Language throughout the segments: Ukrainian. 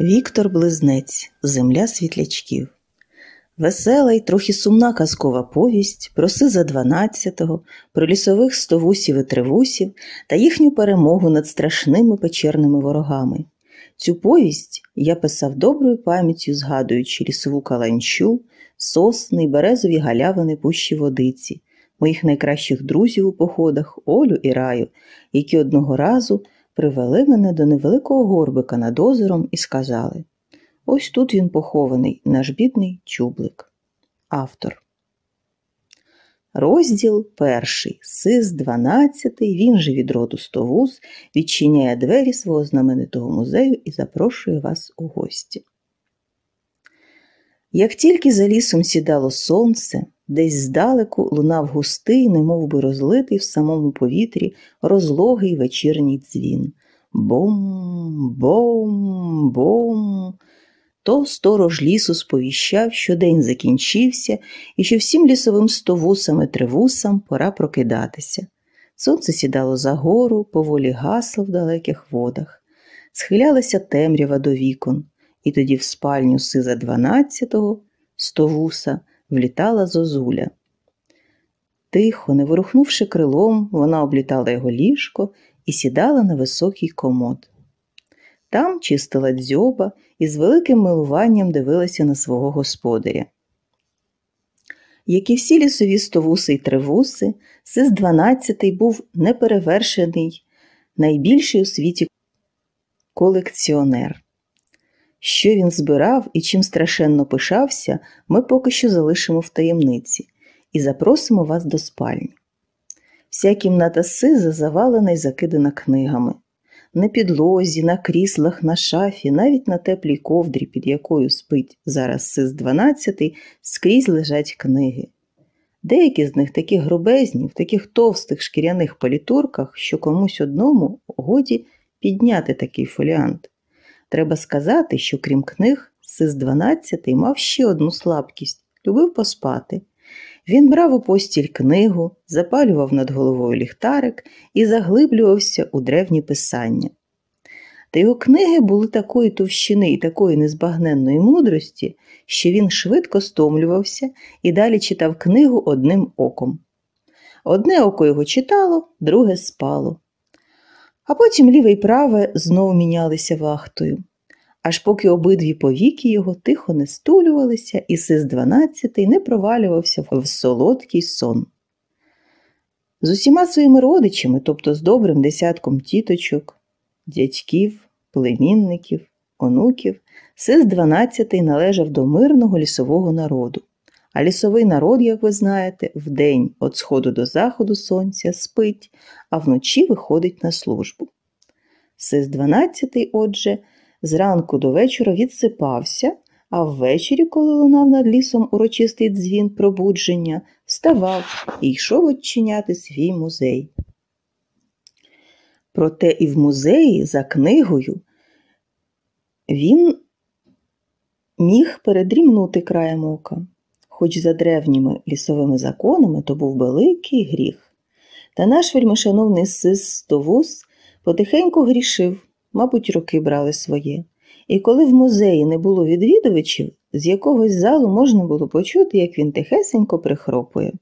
Віктор Близнець Земля світлячків. Весела й трохи сумна казкова повість про Сиза дванадцятого, про лісових стовусів і тривусів та їхню перемогу над страшними печерними ворогами. Цю повість я писав доброю пам'яттю, згадуючи лісову каланчу, сосни й березові галявини пущі водиці, моїх найкращих друзів у походах Олю і Раю, які одного разу привели мене до невеликого горбика над озером і сказали ось тут він похований, наш бідний чублик. Автор. Розділ перший. Сис дванадцятий, він же від роду Стовуз, відчиняє двері свого знаменитого музею і запрошує вас у гості. Як тільки за лісом сідало сонце, десь здалеку лунав густий, немов би розлитий в самому повітрі розлогий вечірній дзвін. Бом, бом, бом. То сторож лісу сповіщав, що день закінчився, і що всім лісовим стовусам і тривусам пора прокидатися. Сонце сідало за гору, поволі гасло в далеких водах, схилялася темрява до вікон, і тоді в спальню сиза дванадцятого стовуса влітала зозуля. Тихо, не ворухнувши крилом, вона облітала його ліжко і сідала на високий комод. Там чистила дзьоба і з великим милуванням дивилася на свого господаря. Як і всі лісові стовуси й тривуси, сис дванадцятий був неперевершений, найбільший у світі колекціонер. Що він збирав і чим страшенно пишався, ми поки що залишимо в таємниці і запросимо вас до спальні. Вся кімната сиза завалена й закидана книгами. На підлозі, на кріслах, на шафі, навіть на теплій ковдрі, під якою спить зараз сис 12, скрізь лежать книги. Деякі з них такі грубезні, в таких товстих шкіряних політурках, що комусь одному годі підняти такий фоліант. Треба сказати, що крім книг, сис 12 мав ще одну слабкість любив поспати. Він брав у постіль книгу, запалював над головою ліхтарик і заглиблювався у древні писання. Та його книги були такої товщини і такої незбагненної мудрості, що він швидко стомлювався і далі читав книгу одним оком. Одне око його читало, друге спало. А потім ліве й праве знову мінялися вахтою аж поки обидві повіки його тихо не стулювалися, і сис дванадцятий не провалювався в солодкий сон. З усіма своїми родичами, тобто з добрим десятком тіточок, дядьків, племінників, онуків, сис дванадцятий належав до мирного лісового народу. А лісовий народ, як ви знаєте, вдень від сходу до заходу сонця спить, а вночі виходить на службу. Сис дванадцятий, отже, зранку до вечора відсипався, а ввечері, коли лунав над лісом урочистий дзвін пробудження, вставав і йшов відчиняти свій музей. Проте і в музеї за книгою він міг передрімнути краєм ока, хоч за древніми лісовими законами то був великий гріх. Та наш вельмишановний сис Стовус потихеньку грішив, мабуть, роки брали своє. І коли в музеї не було відвідувачів, з якогось залу можна було почути, як він тихесенько прихропує.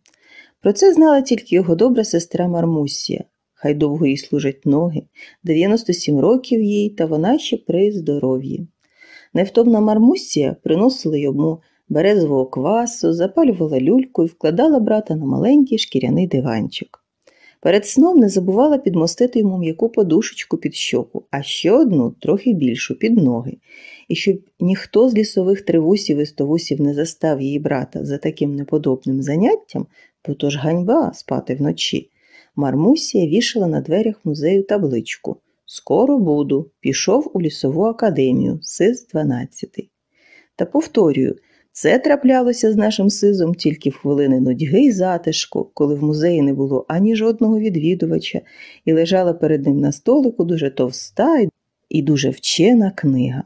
Про це знала тільки його добра сестра Мармусія. Хай довго їй служать ноги, 97 років їй, та вона ще при здоров'ї. Невтомна Мармусія приносила йому березового квасу, запалювала люльку і вкладала брата на маленький шкіряний диванчик. Перед сном не забувала підмостити йому м'яку подушечку під щоку, а ще одну трохи більшу під ноги. І щоб ніхто з лісових тривусів і стовусів не застав її брата за таким неподобним заняттям, бо то ж ганьба спати вночі. Мармусія вішала на дверях музею табличку Скоро буду. Пішов у лісову академію, сис 12. Та повторюю, це траплялося з нашим сизом тільки в хвилини нудьги й затишку, коли в музеї не було ані жодного відвідувача, і лежала перед ним на столику дуже товста і дуже вчена книга.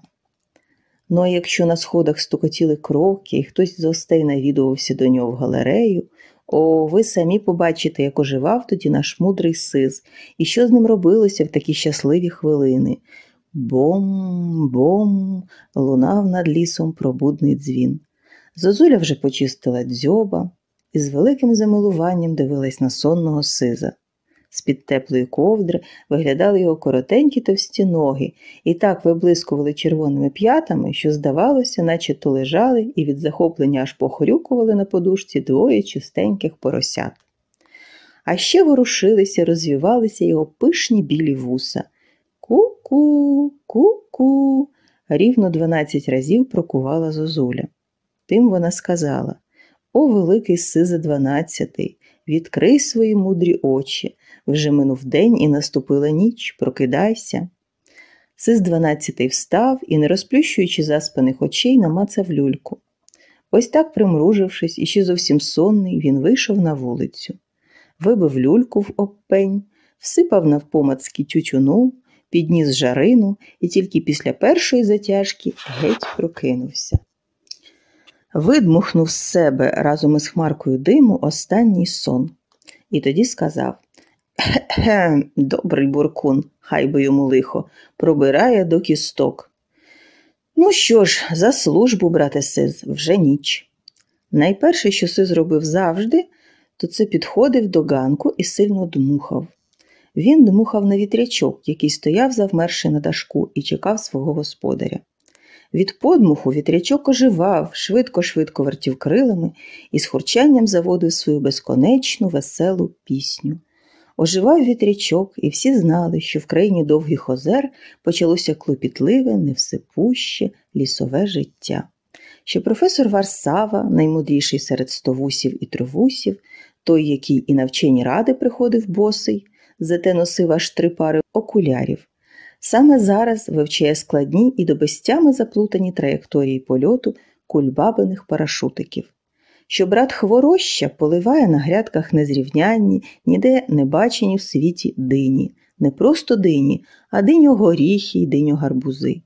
Ну а якщо на сходах стукотіли кроки, і хтось з гостей навідувався до нього в галерею, о, ви самі побачите, як оживав тоді наш мудрий сиз, і що з ним робилося в такі щасливі хвилини Бом-бом лунав над лісом пробудний дзвін. Зозуля вже почистила дзьоба і з великим замилуванням дивилась на сонного сиза. З-під теплої ковдри виглядали його коротенькі товсті ноги і так виблискували червоними п'ятами, що, здавалося, наче то лежали і від захоплення аж похорюкували на подушці двоє чистеньких поросят. А ще ворушилися, розвівалися його пишні білі вуса. Ку-ку, ку-ку, рівно дванадцять разів прокувала зозуля. Тим вона сказала О, великий сизе дванадцятий, відкрий свої мудрі очі. Вже минув день і наступила ніч, прокидайся. Сис дванадцятий встав і, не розплющуючи заспаних очей, намацав люльку. Ось так, примружившись і ще зовсім сонний, він вийшов на вулицю, вибив люльку в обпень, всипав навпомацьки тютюну, підніс жарину і тільки після першої затяжки геть прокинувся. Видмухнув з себе разом із хмаркою диму останній сон. І тоді сказав Хе, добрий буркун, хай би йому лихо, пробирає до кісток. Ну що ж, за службу, брате Сиз, вже ніч. Найперше, що Сиз робив завжди, то це підходив до ганку і сильно дмухав. Він дмухав на вітрячок, який стояв завмерши на дашку і чекав свого господаря. Від подмуху вітрячок оживав, швидко-швидко вертів крилами і з хурчанням заводив свою безконечну веселу пісню. Оживав вітрячок, і всі знали, що в країні довгих озер почалося клопітливе, невсипуще лісове життя. Що професор Варсава, наймудріший серед стовусів і тривусів, той, який і на вчені ради приходив босий, зате носив аж три пари окулярів, саме зараз вивчає складні і до безтями заплутані траєкторії польоту кульбабиних парашутиків що брат хвороща поливає на грядках незрівнянні, ніде не бачені в світі дині, не просто дині, а диньо горіхи й диньо гарбузи.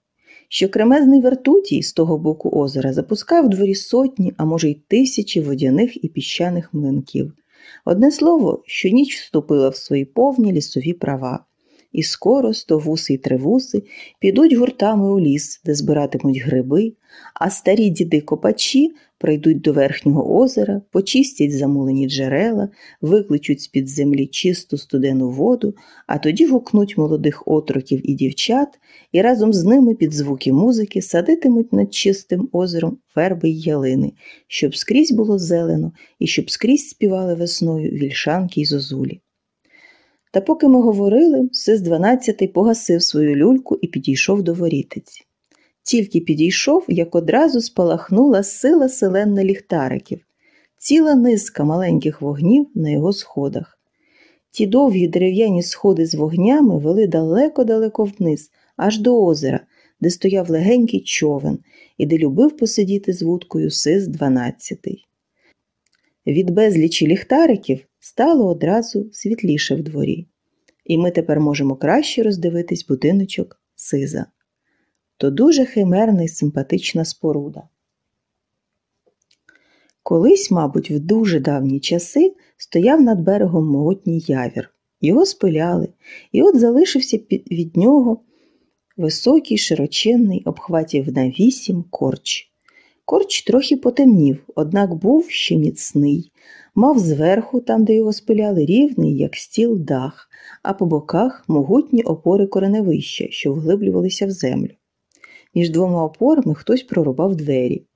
Що кремезний вертутій з того боку озера запускав в дворі сотні, а може й тисячі водяних і піщаних млинків. Одне слово, що ніч вступила в свої повні лісові права. І скоро стовуси й тривуси підуть гуртами у ліс, де збиратимуть гриби, а старі діди копачі прийдуть до верхнього озера, почистять замулені джерела, викличуть з-під землі чисту студену воду, а тоді гукнуть молодих отроків і дівчат і разом з ними під звуки музики садитимуть над чистим озером верби й ялини, щоб скрізь було зелено і щоб скрізь співали весною вільшанки й зозулі. Та поки ми говорили, сис дванадцятий погасив свою люльку і підійшов до ворітиці. Тільки підійшов, як одразу спалахнула сила селенна ліхтариків, ціла низка маленьких вогнів на його сходах. Ті довгі дерев'яні сходи з вогнями вели далеко-далеко вниз, аж до озера, де стояв легенький човен і де любив посидіти з вудкою сис дванадцятий. Від безлічі ліхтариків стало одразу світліше в дворі, і ми тепер можемо краще роздивитись будиночок сиза то дуже химерна і симпатична споруда. Колись, мабуть, в дуже давні часи стояв над берегом могутній явір. Його спиляли, і от залишився від нього високий, широченний, обхватів на вісім корч. Корч трохи потемнів, однак був ще міцний, мав зверху, там, де його спиляли, рівний, як стіл дах, а по боках могутні опори кореневища, що вглиблювалися в землю. Між двома опорами хтось прорубав двері,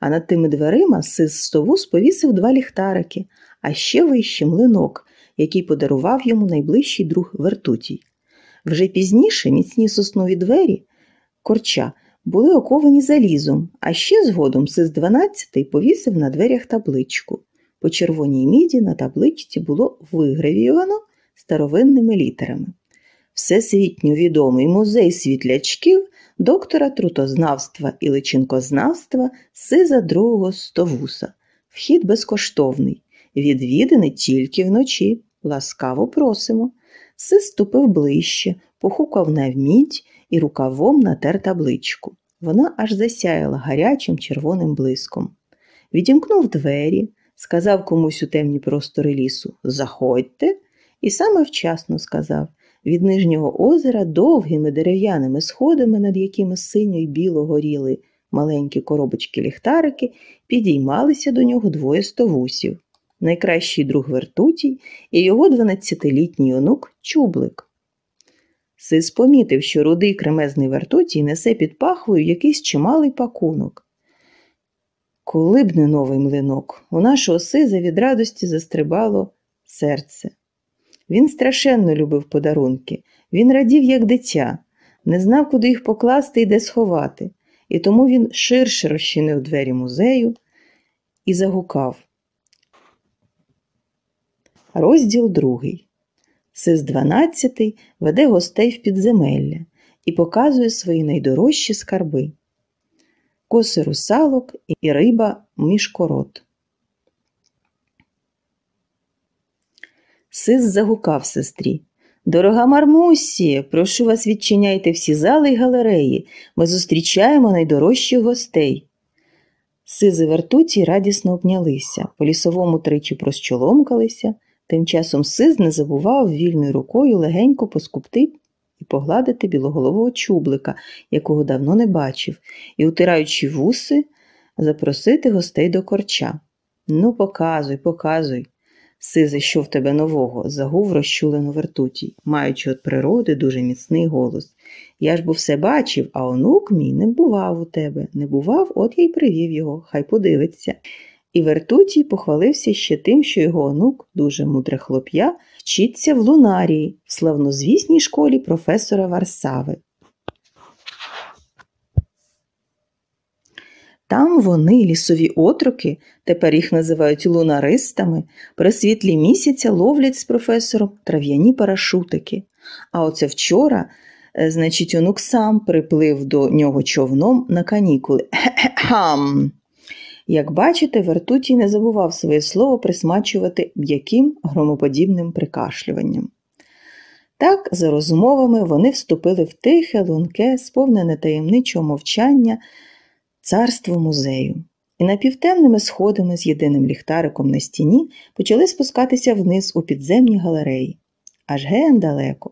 а над тими дверима сис стовус повісив два ліхтарики, а ще вище млинок, який подарував йому найближчий друг вертутій. Вже пізніше міцні соснові двері корча були оковані залізом, а ще згодом сис 12 повісив на дверях табличку. По червоній міді на табличці було вигравійовано старовинними літерами. Всесвітньо відомий музей світлячків доктора трутознавства і личинкознавства Сиза другого Стовуса. Вхід безкоштовний. Відвідини тільки вночі. Ласкаво просимо. Сис ступив ближче, похукав на вмідь і рукавом натер табличку. Вона аж засяяла гарячим червоним блиском. Відімкнув двері, сказав комусь у темні простори лісу Заходьте, і саме вчасно сказав Від нижнього озера довгими дерев'яними сходами, над якими синьо й біло горіли маленькі коробочки ліхтарики, підіймалися до нього двоє стовусів найкращий друг Вертутій і його 12-літній онук Чублик. Сис помітив, що рудий кремезний Вертутій несе під пахвою якийсь чималий пакунок. Коли б не новий млинок, у нашого сиза від радості застрибало серце. Він страшенно любив подарунки, він радів, як дитя, не знав, куди їх покласти і де сховати, і тому він ширше розчинив двері музею і загукав. Розділ другий. Сис 12 веде гостей в підземелля і показує свої найдорожчі скарби. Коси русалок і риба мішкорот. Сис загукав сестрі. Дорога Мармусі, прошу вас відчиняйте всі зали й галереї. Ми зустрічаємо найдорожчих гостей. Сизи вертуті радісно обнялися, по лісовому тричі прощоломкалися. Тим часом Сиз не забував вільною рукою легенько поскупти і погладити білоголового чублика, якого давно не бачив, і, утираючи вуси, запросити гостей до корча. Ну, показуй, показуй. Сизе, що в тебе нового, загув розчулено вертутій, маючи від природи дуже міцний голос. Я ж бо все бачив, а онук мій не бував у тебе. Не бував, от я й привів його, хай подивиться. І Вертутій похвалився ще тим, що його онук, дуже мудре хлоп'я, вчиться в лунарії, в славнозвісній школі професора Варсави. Там вони, лісові отроки, тепер їх називають лунаристами, при світлі місяця ловлять з професором трав'яні парашутики. А оце вчора, е, значить, онук сам приплив до нього човном на канікули. Хам! Як бачите, Вертутій не забував своє слово присмачувати м'яким громоподібним прикашлюванням. Так, за розмовами, вони вступили в тихе, лунке, сповнене таємничого мовчання царство музею. І напівтемними сходами з єдиним ліхтариком на стіні почали спускатися вниз у підземні галереї. Аж ген далеко.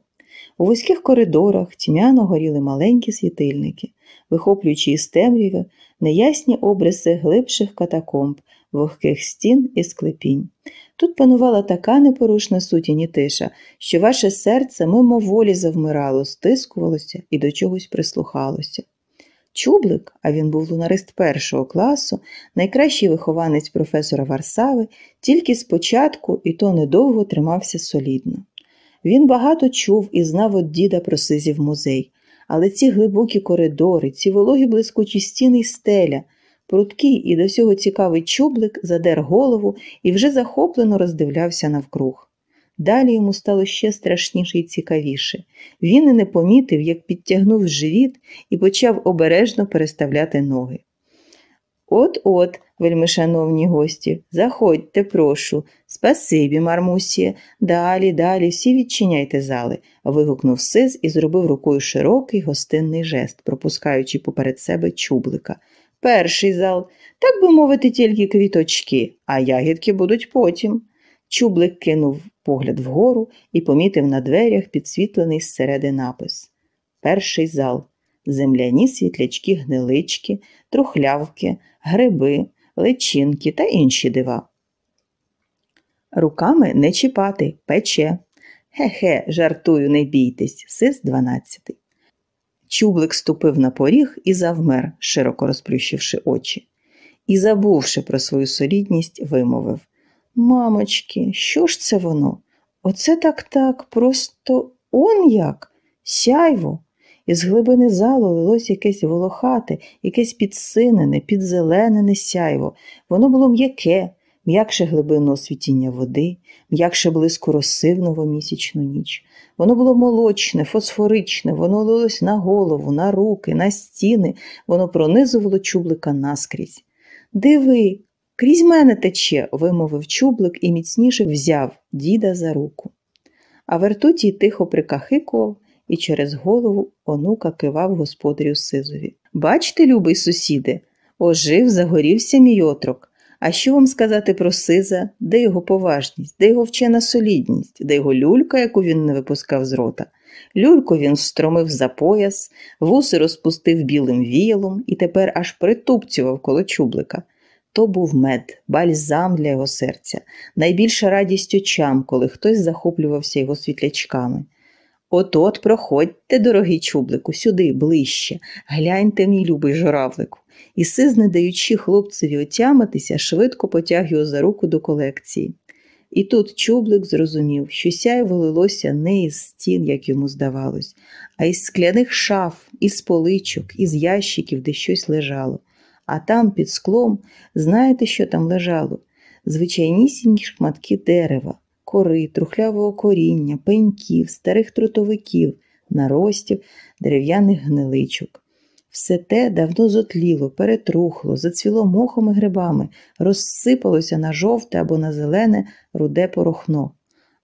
У вузьких коридорах тьмяно горіли маленькі світильники, вихоплюючи із темряви неясні обриси глибших катакомб, вогких стін і склепінь. Тут панувала така непорушна сутінь і тиша, що ваше серце мимоволі завмирало, стискувалося і до чогось прислухалося. Чублик, а він був лунарист першого класу, найкращий вихованець професора Варсави, тільки спочатку і то недовго тримався солідно. Він багато чув і знав від діда про сизів музей, але ці глибокі коридори, ці вологі блискучі стіни й стеля, прудкий і до всього цікавий чублик задер голову і вже захоплено роздивлявся навкруг. Далі йому стало ще страшніше і цікавіше. Він і не помітив, як підтягнув живіт і почав обережно переставляти ноги. От-от, вельмишановні гості, заходьте, прошу. Спасибі, Мармусіє. Далі, далі, всі відчиняйте зали, вигукнув Сиз і зробив рукою широкий гостинний жест, пропускаючи поперед себе чублика. Перший зал, так би мовити, тільки квіточки, а ягідки будуть потім. Чублик кинув погляд вгору і помітив на дверях підсвітлений зсереди напис. Перший зал земляні світлячки, гнилички, трухлявки, гриби, личинки та інші дива. Руками не чіпати, пече. Хе-хе, жартую, не бійтесь, сис дванадцятий. Чублик ступив на поріг і завмер, широко розплющивши очі. І, забувши про свою солідність, вимовив Мамочки, що ж це воно? Оце так так, просто он як? Сяйво. Із глибини залу лилось якесь волохате, якесь підсинене, підзеленене сяйво. Воно було м'яке, м'якше глибинного світіння води, м'якше блиску роси в новомісячну ніч. Воно було молочне, фосфоричне, воно лилось на голову, на руки, на стіни, воно пронизувало чублика наскрізь. Диви, крізь мене тече, вимовив чублик і міцніше взяв діда за руку. А вертутій тихо прикахикував і через голову онука кивав господарю Сизові. Бачте, любий сусіде, ожив, загорівся мій отрок, А що вам сказати про Сиза, де його поважність, де його вчена солідність, де його люлька, яку він не випускав з рота? Люльку він встромив за пояс, вуси розпустив білим віялом і тепер аж притупцював коло чублика. То був мед, бальзам для його серця, найбільша радість очам, коли хтось захоплювався його світлячками. От от проходьте, дорогий чублику, сюди, ближче, гляньте, мій любий журавлику. І сиз, не даючи хлопцеві отямитися, швидко потяг його за руку до колекції. І тут чублик зрозумів, що сяйво лилося не із стін, як йому здавалось, а із скляних шаф, із поличок, із ящиків, де щось лежало. А там, під склом, знаєте, що там лежало? Звичайнісінькі шматки дерева, кори, трухлявого коріння, пеньків, старих трутовиків, наростів, дерев'яних гниличок. Все те давно зотліло, перетрухло, зацвіло мохом і грибами, розсипалося на жовте або на зелене руде порохно.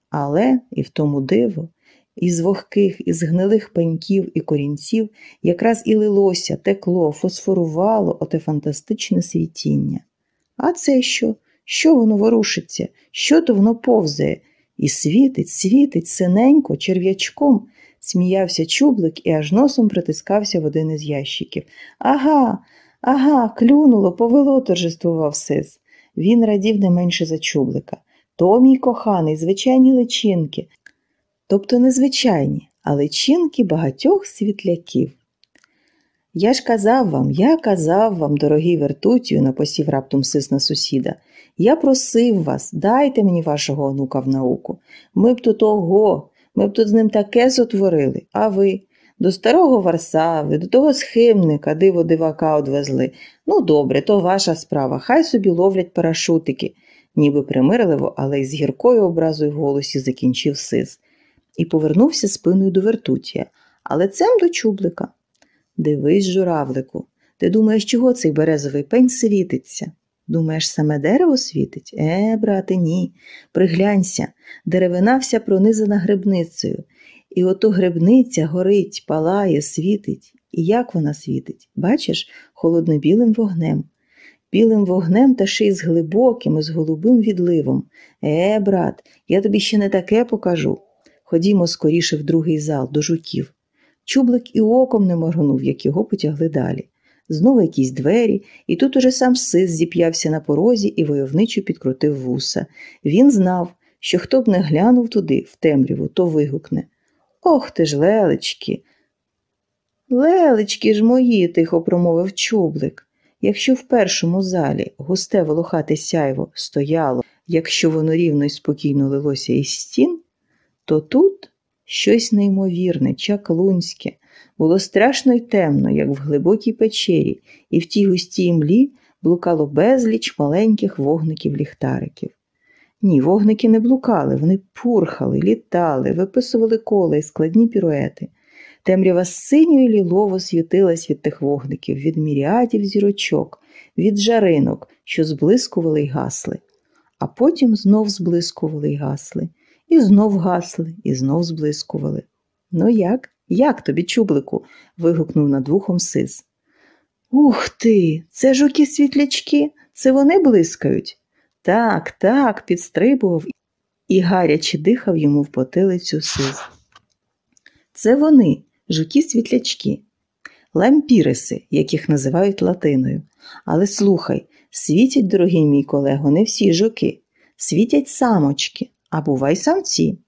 Але, і в тому диво, із вогких, із гнилих пеньків і корінців якраз і лилося, текло, фосфорувало оте фантастичне світіння. А це що? Що воно ворушиться? Що то воно повзає? І світить, світить синенько, черв'ячком, сміявся чублик і аж носом притискався в один із ящиків. Ага, ага, клюнуло, повело, торжествував сис. Він радів не менше за чублика. То, мій коханий, звичайні личинки. Тобто незвичайні, а личинки багатьох світляків. Я ж казав вам, я казав вам, дорогий вертутію, напосів раптом сис на сусіда. Я просив вас, дайте мені вашого онука в науку. Ми б тут ого, ми б тут з ним таке сотворили, а ви до старого Варсави, до того схимника, диво дивака одвезли. Ну, добре, то ваша справа, хай собі ловлять парашутики, ніби примирливо, але й з гіркою образою в голосі закінчив сис. І повернувся спиною до вертутія, але цем до чублика. Дивись, журавлику, ти думаєш, чого цей березовий пень світиться? Думаєш, саме дерево світить? Е, брате, ні. Приглянься, деревина вся пронизана грибницею. І ото грибниця горить, палає, світить. І як вона світить? Бачиш, холодно-білим вогнем. Білим вогнем та ще й з глибоким, і з голубим відливом. Е, брат, я тобі ще не таке покажу. Ходімо скоріше в другий зал, до жуків. Чублик і оком не моргнув, як його потягли далі. Знову якісь двері, і тут уже сам сис зіп'явся на порозі і войовничо підкрутив вуса. Він знав, що хто б не глянув туди, в темряву, то вигукне Ох ти ж, лелечки. Лелечки ж мої, тихо промовив чублик. Якщо в першому залі густе волохате сяйво стояло, якщо воно рівно й спокійно лилося із стін, то тут щось неймовірне, чаклунське, було страшно й темно, як в глибокій печері, і в тій густій млі блукало безліч маленьких вогників ліхтариків. Ні, вогники не блукали, вони пурхали, літали, виписували кола і складні піруети. Темрява синьо і лілово світилась від тих вогників, від міріадів зірочок, від жаринок, що зблискували й гасли. А потім знов зблискували й гасли, і знов гасли, і знов зблискували. Ну як? Як тобі, чублику? вигукнув над вухом сис. Ух ти, це жуки світлячки, це вони блискають. Так, так, підстрибував і гаряче дихав йому в потилицю сис. Це вони, жуки світлячки, лампіриси, яких називають латиною. Але слухай, світять, дорогий мій колего, не всі жуки, світять самочки, а бувай самці.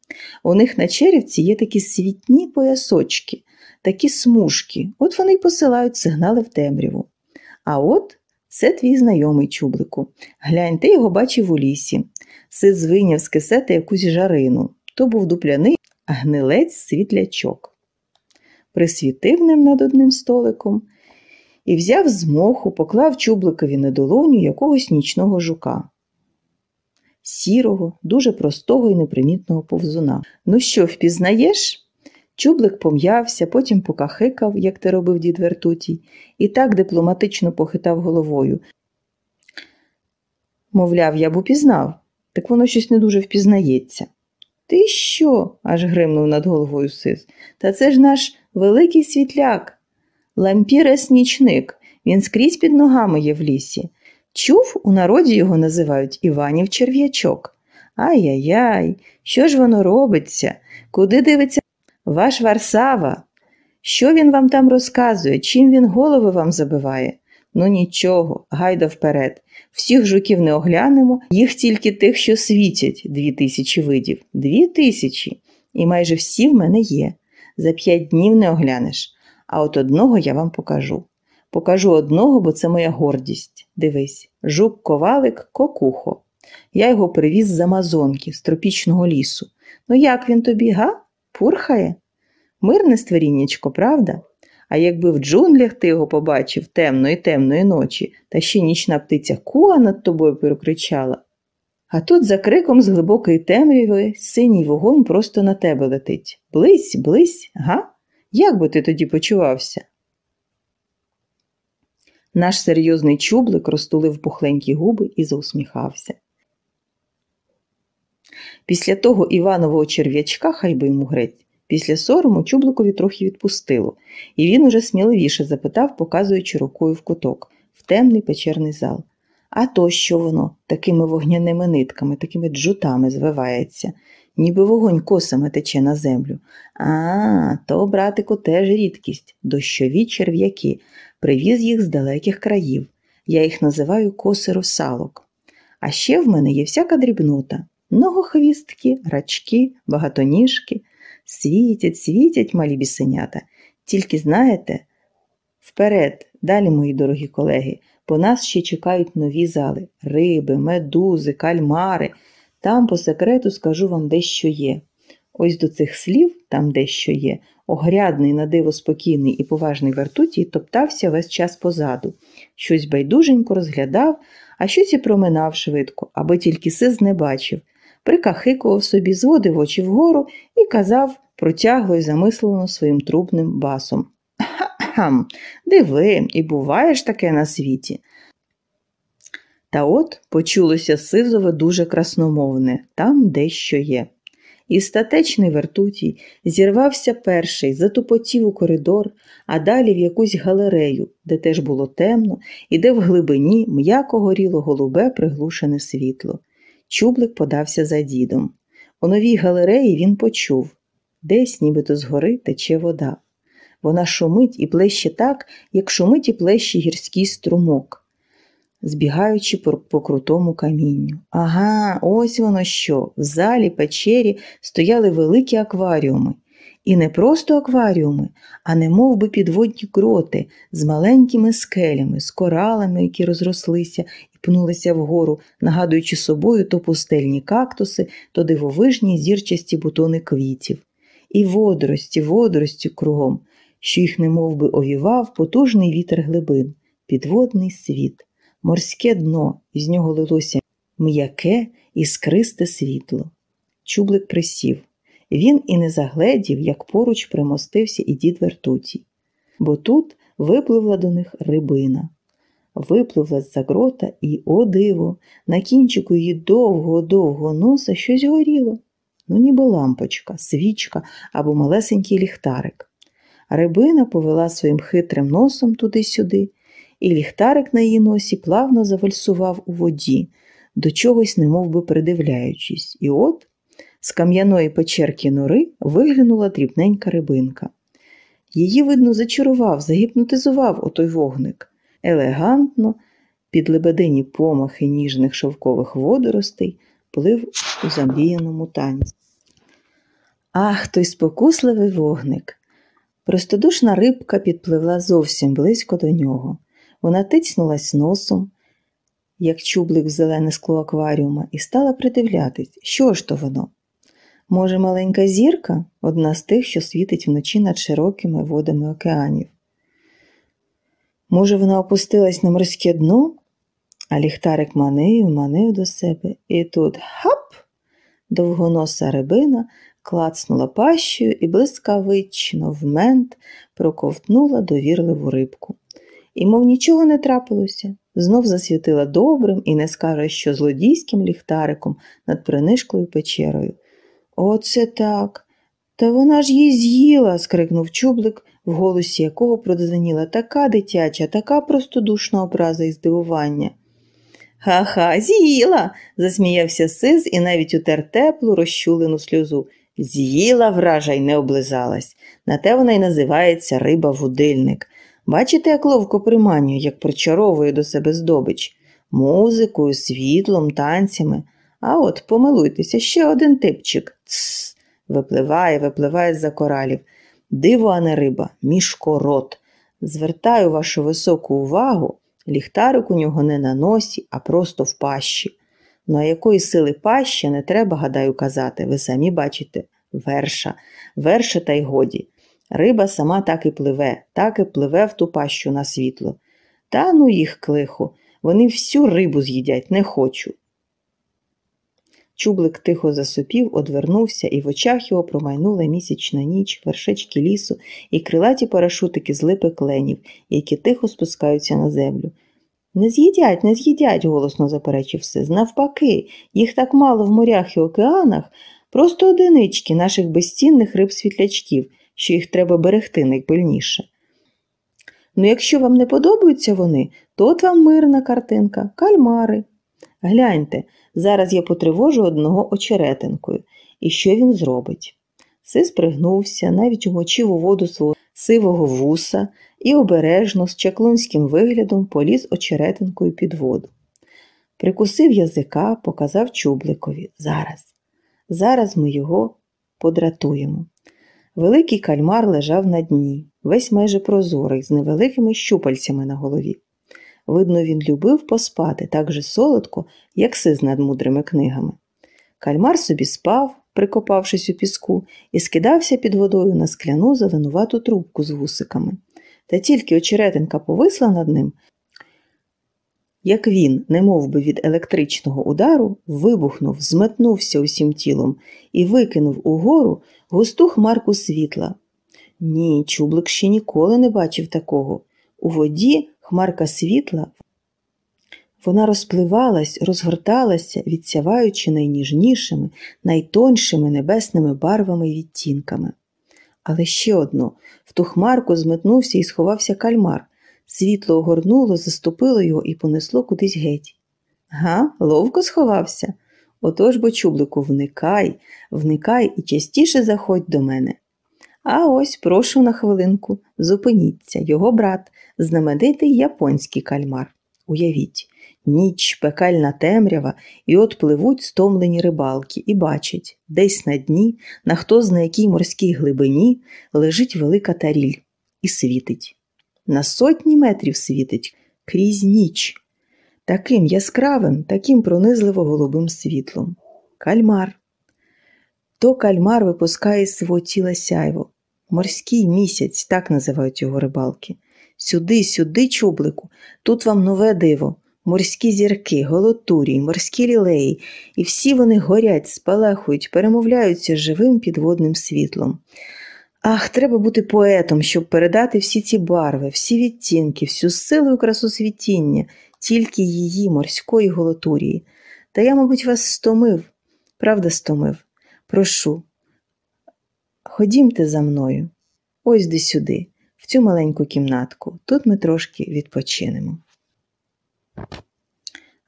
У них на черівці є такі світні поясочки, такі смужки, от вони й посилають сигнали в темряву. А от це твій знайомий чублику. Глянь, ти його бачив у лісі. Сид звиняв з кисети якусь жарину. То був дупляний гнилець світлячок. Присвітив ним над одним столиком і взяв з моху, поклав чубликові на долоню якогось нічного жука сірого, дуже простого і непримітного повзуна. Ну що, впізнаєш? Чублик пом'явся, потім покахикав, як те робив дід Вертутій, і так дипломатично похитав головою. Мовляв, я б упізнав, так воно щось не дуже впізнається. Ти що? аж гримнув над головою сис. Та це ж наш великий світляк, лампірес нічник, він скрізь під ногами є в лісі. Чув, у народі його називають Іванів черв'ячок. Ай-яй-яй, що ж воно робиться? Куди дивиться ваш Варсава? Що він вам там розказує, чим він голови вам забиває? Ну нічого, гайда вперед. Всіх жуків не оглянемо, їх тільки тих, що світять, дві тисячі видів. Дві тисячі. І майже всі в мене є. За п'ять днів не оглянеш. А от одного я вам покажу. Покажу одного, бо це моя гордість. Дивись, жук ковалик кокухо. Я його привіз з Амазонки, з тропічного лісу. Ну як він тобі, га? Пурхає? Мирне створіннячко, правда? А якби в джунглях ти його побачив темної темної ночі, та ще нічна птиця куа над тобою перекричала. А тут за криком з глибокої темряви синій вогонь просто на тебе летить. Близь, близь, га? Як би ти тоді почувався? Наш серйозний чублик розтулив пухленькі губи і заусміхався. Після того Іванового черв'ячка, хай би йому греть, після сорому чубликові трохи відпустило, і він уже сміливіше запитав, показуючи рукою в куток, в темний печерний зал. А то що воно такими вогняними нитками, такими джутами звивається, ніби вогонь косами тече на землю. А, то, братику, теж рідкість, дощові черв'яки, привіз їх з далеких країв. Я їх називаю коси русалок. А ще в мене є всяка дрібнота. Многохвістки, рачки, багатоніжки. Світять, світять малі бісенята. Тільки знаєте, вперед, далі, мої дорогі колеги, по нас ще чекають нові зали риби, медузи, кальмари. Там, по секрету, скажу вам дещо є. Ось до цих слів, там дещо є, огрядний, на диво спокійний і поважний вертутій топтався весь час позаду, щось байдуженько розглядав, а щось і проминав швидко, аби тільки сиз не бачив, прикахикував собі, зводив очі вгору і казав протягло й замислено своїм трубним басом. Хам, диви, і буває ж таке на світі. Та от почулося сизове дуже красномовне, там дещо є. І статечний вертутій зірвався перший, затупотів у коридор, а далі в якусь галерею, де теж було темно, і де в глибині м'яко горіло голубе приглушене світло. Чублик подався за дідом. У новій галереї він почув десь, нібито згори, тече вода. Вона шумить і плеще так, як шумить і плеще гірський струмок збігаючи по, крутому камінню. Ага, ось воно що. В залі печері стояли великі акваріуми. І не просто акваріуми, а не мов би підводні гроти з маленькими скелями, з коралами, які розрослися і пнулися вгору, нагадуючи собою то пустельні кактуси, то дивовижні зірчасті бутони квітів. І водорості, водорості кругом, що їх не мов би овівав потужний вітер глибин, підводний світ морське дно, із нього лилося м'яке іскристе світло. Чублик присів. Він і не загледів, як поруч примостився і дід Вертутій. Бо тут випливла до них рибина. Випливла з-за грота і, о диво, на кінчику її довго-довго носа щось горіло. Ну, ніби лампочка, свічка або малесенький ліхтарик. Рибина повела своїм хитрим носом туди-сюди і ліхтарик на її носі плавно завальсував у воді, до чогось немов би придивляючись, і от з кам'яної печерки нори виглянула дрібненька рибинка. Її, видно, зачарував, загіпнотизував отой вогник. Елегантно, під лебедині помахи ніжних шовкових водоростей, плив у замріяному танці. Ах, той спокусливий вогник! Простодушна рибка підпливла зовсім близько до нього. Вона тицнулась носом, як чублик в зелене скло акваріума, і стала придивлятись, що ж то воно? Може, маленька зірка одна з тих, що світить вночі над широкими водами океанів. Може, вона опустилась на морське дно, а ліхтарик манив, манив до себе, і тут хап! Довгоноса рибина клацнула пащею і блискавично в мент проковтнула довірливу рибку. І, мов нічого не трапилося, знов засвітила добрим і не скаже, що злодійським ліхтариком над принишклою печерою. Оце так. Та вона ж її з'їла, скрикнув чублик, в голосі якого продзвеніла така дитяча, така простодушна образа і здивування. Ха-ха, з'їла, засміявся сиз і навіть утер теплу розчулену сльозу. З'їла вража й не облизалась. На те вона й називається риба-вудильник. Бачите, як ловко приманює, як причаровує до себе здобич, музикою, світлом, танцями. А от помилуйтеся, ще один типчик. Цс. Випливає, випливає з-за коралів. Диво, а не риба, мішкорот. Звертаю вашу високу увагу, ліхтарик у нього не на носі, а просто в пащі. Ну а якої сили паща не треба, гадаю, казати, ви самі бачите верша, верша та й годі. Риба сама так і пливе, так і пливе в ту пащу на світло. Та ну їх клихо, вони всю рибу з'їдять, не хочу. Чублик тихо засопів, одвернувся, і в очах його промайнула місячна ніч, вершечки лісу і крилаті парашутики з липи кленів, які тихо спускаються на землю. Не з'їдять, не з'їдять, голосно заперечив Сиз. Навпаки, їх так мало в морях і океанах, просто одинички наших безцінних риб світлячків, що їх треба берегти найпильніше. Ну, якщо вам не подобаються вони, то от вам мирна картинка, кальмари. Гляньте, зараз я потривожу одного очеретинкою. І що він зробить? Сис пригнувся, навіть умочив у воду свого сивого вуса і обережно з чаклунським виглядом поліз очеретинкою під воду. Прикусив язика, показав чубликові. Зараз. Зараз ми його подратуємо. Великий кальмар лежав на дні, весь майже прозорий, з невеликими щупальцями на голові. Видно, він любив поспати так же солодко, як сиз над мудрими книгами. Кальмар собі спав, прикопавшись у піску, і скидався під водою на скляну зеленувату трубку з вусиками. Та тільки очеретинка повисла над ним, як він, немов би від електричного удару, вибухнув, зметнувся усім тілом і викинув угору густу хмарку світла. Ні, чублик ще ніколи не бачив такого. У воді хмарка світла, вона розпливалась, розгорталася, відсяваючи найніжнішими, найтоншими небесними барвами і відтінками. Але ще одно в ту хмарку зметнувся і сховався кальмар. Світло огорнуло, заступило його і понесло кудись геть. Га, ловко сховався. Отож бо, чублику, вникай, вникай і частіше заходь до мене. А ось прошу на хвилинку, зупиніться, його брат, знаменитий японський кальмар. Уявіть, ніч, пекальна темрява, і от пливуть стомлені рибалки, і бачать, десь на дні, на хто зна якій морській глибині, лежить велика таріль і світить. На сотні метрів світить крізь ніч, таким яскравим, таким пронизливо голубим світлом. Кальмар. То кальмар випускає з свого тіла сяйво. Морський місяць, так називають його рибалки. Сюди, сюди, чублику, тут вам нове диво, морські зірки, голотурії, морські лілеї, і всі вони горять, спалахують, перемовляються живим підводним світлом. Ах, треба бути поетом, щоб передати всі ці барви, всі відтінки, всю силу і красу світіння, тільки її морської голотурії. Та я, мабуть, вас стомив, правда, стомив. Прошу, ходімте за мною, ось де сюди, в цю маленьку кімнатку. Тут ми трошки відпочинемо.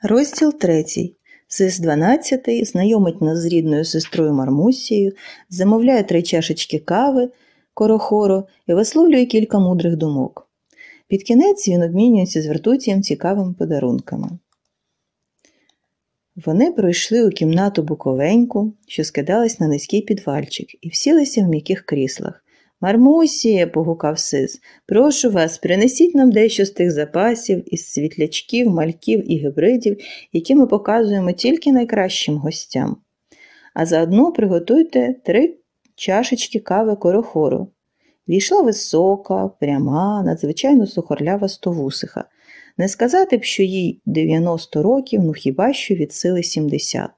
Розділ третій. Сис 12 знайомить нас з рідною сестрою Мармусією, замовляє три чашечки кави, корохоро і висловлює кілька мудрих думок. Під кінець він обмінюється з вертуцієм цікавими подарунками. Вони пройшли у кімнату буковеньку, що скидалась на низький підвальчик, і всілися в м'яких кріслах. Мармусіє, погукав сис, прошу вас, принесіть нам дещо з тих запасів із світлячків, мальків і гібридів, які ми показуємо тільки найкращим гостям. А заодно приготуйте три чашечки кави корохору. Війшла висока, пряма, надзвичайно сухорлява стовусиха. Не сказати б, що їй 90 років, ну хіба що від сили 70.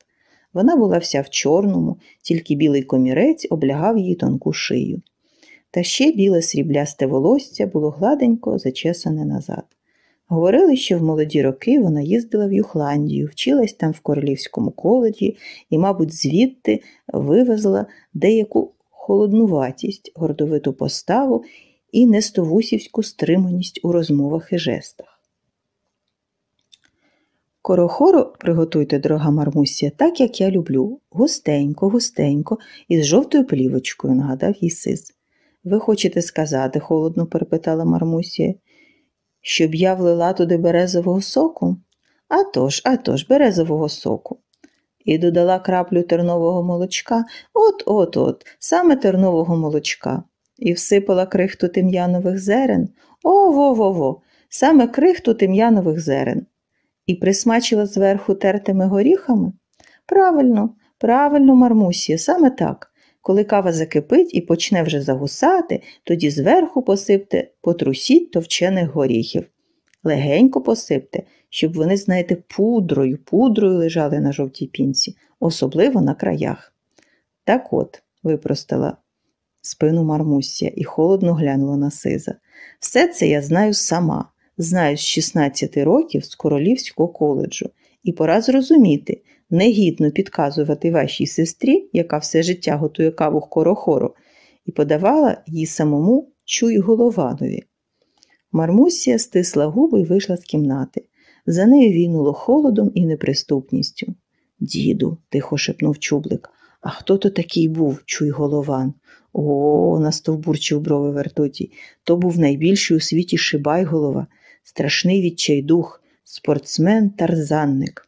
Вона була вся в чорному, тільки білий комірець облягав її тонку шию. Та ще біле сріблясте волосся було гладенько зачесане назад. Говорили, що в молоді роки вона їздила в Юхландію, вчилась там в королівському коледжі і, мабуть, звідти вивезла деяку холоднуватість, гордовиту поставу і нестовусівську стриманість у розмовах і жестах. Корохору приготуйте, дорога Мармусія, так, як я люблю. Густенько, густенько, із жовтою плівочкою, нагадав їй сис. Ви хочете сказати, холодно перепитала Мармусія, щоб я влила туди березового соку? «А тож, а тож, березового соку. І додала краплю тернового молочка, от-от, от, саме тернового молочка, і всипала крихту тим'янових зерен. О-во-во-во, саме крихту тим'янових зерен і присмачила зверху тертими горіхами? Правильно, правильно, Мармусія, саме так. Коли кава закипить і почне вже загусати, тоді зверху посипте, потрусіть товчених горіхів. Легенько посипте, щоб вони, знаєте, пудрою, пудрою лежали на жовтій пінці, особливо на краях. Так от, випростала спину Мармусія і холодно глянула на сиза. Все це я знаю сама знаю з 16 років з королівського коледжу, і пора зрозуміти, негідно підказувати вашій сестрі, яка все життя готує каву хорохору, і подавала їй самому чуй голованові. Мармусія стисла губи і вийшла з кімнати. За нею війнуло холодом і неприступністю. Діду, тихо шепнув чублик, а хто то такий був, чуй голован? О, настовбурчив брови вертоті. То був найбільший у світі шибайголова страшний відчайдух, спортсмен-тарзанник.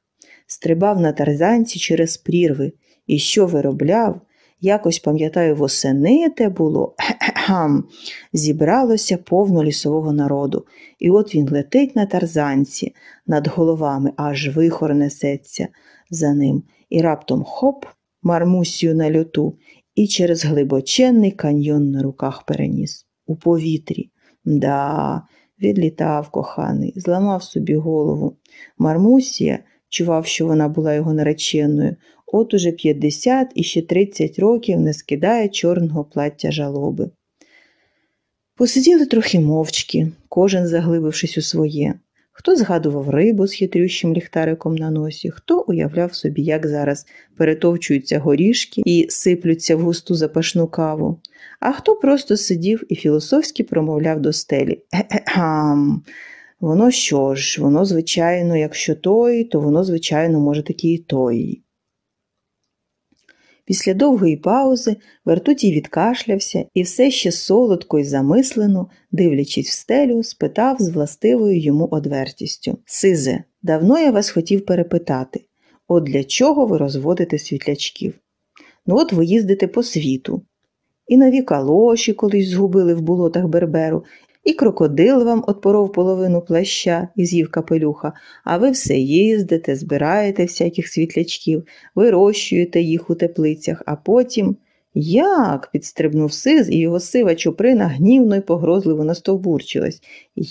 Стрибав на тарзанці через прірви і що виробляв, якось, пам'ятаю, восени те було, зібралося повно лісового народу. І от він летить на тарзанці над головами, аж вихор несеться за ним. І раптом хоп, мармусію на льоту, і через глибоченний каньйон на руках переніс. У повітрі. Да, Відлітав коханий, зламав собі голову. Мармусія чував, що вона була його нареченою, от уже 50 і ще 30 років не скидає чорного плаття жалоби. Посиділи трохи мовчки, кожен заглибившись у своє. Хто згадував рибу з хитрющим ліхтариком на носі, хто уявляв собі, як зараз перетовчуються горішки і сиплються в густу запашну каву, а хто просто сидів і філософськи промовляв до стелі. Ем, воно що ж, воно, звичайно, якщо той, то воно, звичайно, може таки і той. Після довгої паузи Вертутій відкашлявся і все ще солодко й замислено, дивлячись в стелю, спитав з властивою йому одвертістю Сизе, давно я вас хотів перепитати от для чого ви розводите світлячків? Ну, от ви їздите по світу. І нові калоші колись згубили в болотах Берберу, і крокодил вам отпоров половину плаща і з'їв капелюха, а ви все їздите, збираєте всяких світлячків, вирощуєте їх у теплицях, а потім. Як? підстрибнув сиз, і його сива чуприна гнівно й погрозливо настовбурчилась.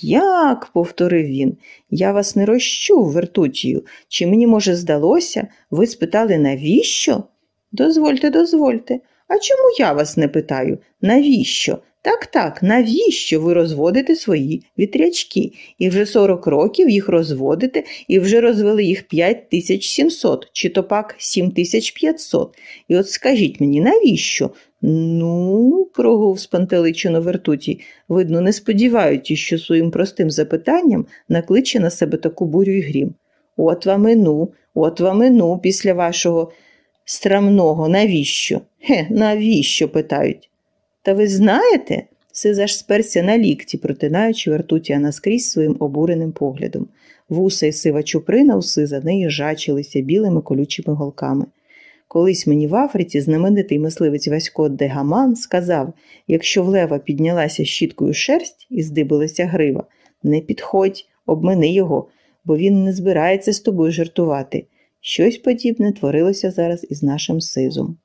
Як? повторив він. Я вас не розчув, вертучію. Чи мені, може, здалося? Ви спитали, навіщо? Дозвольте, дозвольте. А чому я вас не питаю? Навіщо? Так, так, навіщо ви розводите свої вітрячки? І вже 40 років їх розводите і вже розвели їх 5700, чи то пак 7500. І от скажіть мені, навіщо? Ну, прогув спантеличено вертуті, видно, не сподіваючись, що своїм простим запитанням накличе на себе таку бурю і грім. От вам і ну, от вам і ну, після вашого страмного, навіщо? Хе, навіщо? питають. Та ви знаєте? Сиза ж сперся на лікті, протинаючи вертутія наскрізь своїм обуреним поглядом. Вуса й сива чуприна уси за неї жачилися білими колючими голками. Колись мені в Африці знаменитий мисливець Васько Дегаман сказав якщо в лева піднялася щіткою шерсть і здибилася грива, не підходь, обмини його, бо він не збирається з тобою жартувати. Щось подібне творилося зараз із нашим сизом.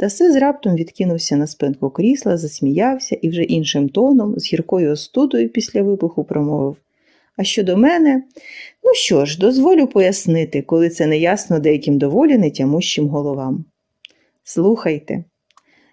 Та Сиз раптом відкинувся на спинку крісла, засміявся і вже іншим тоном, з гіркою остудою після вибуху промовив. А щодо мене, ну що ж, дозволю пояснити, коли це неясно деяким доволі нетямущим головам. Слухайте,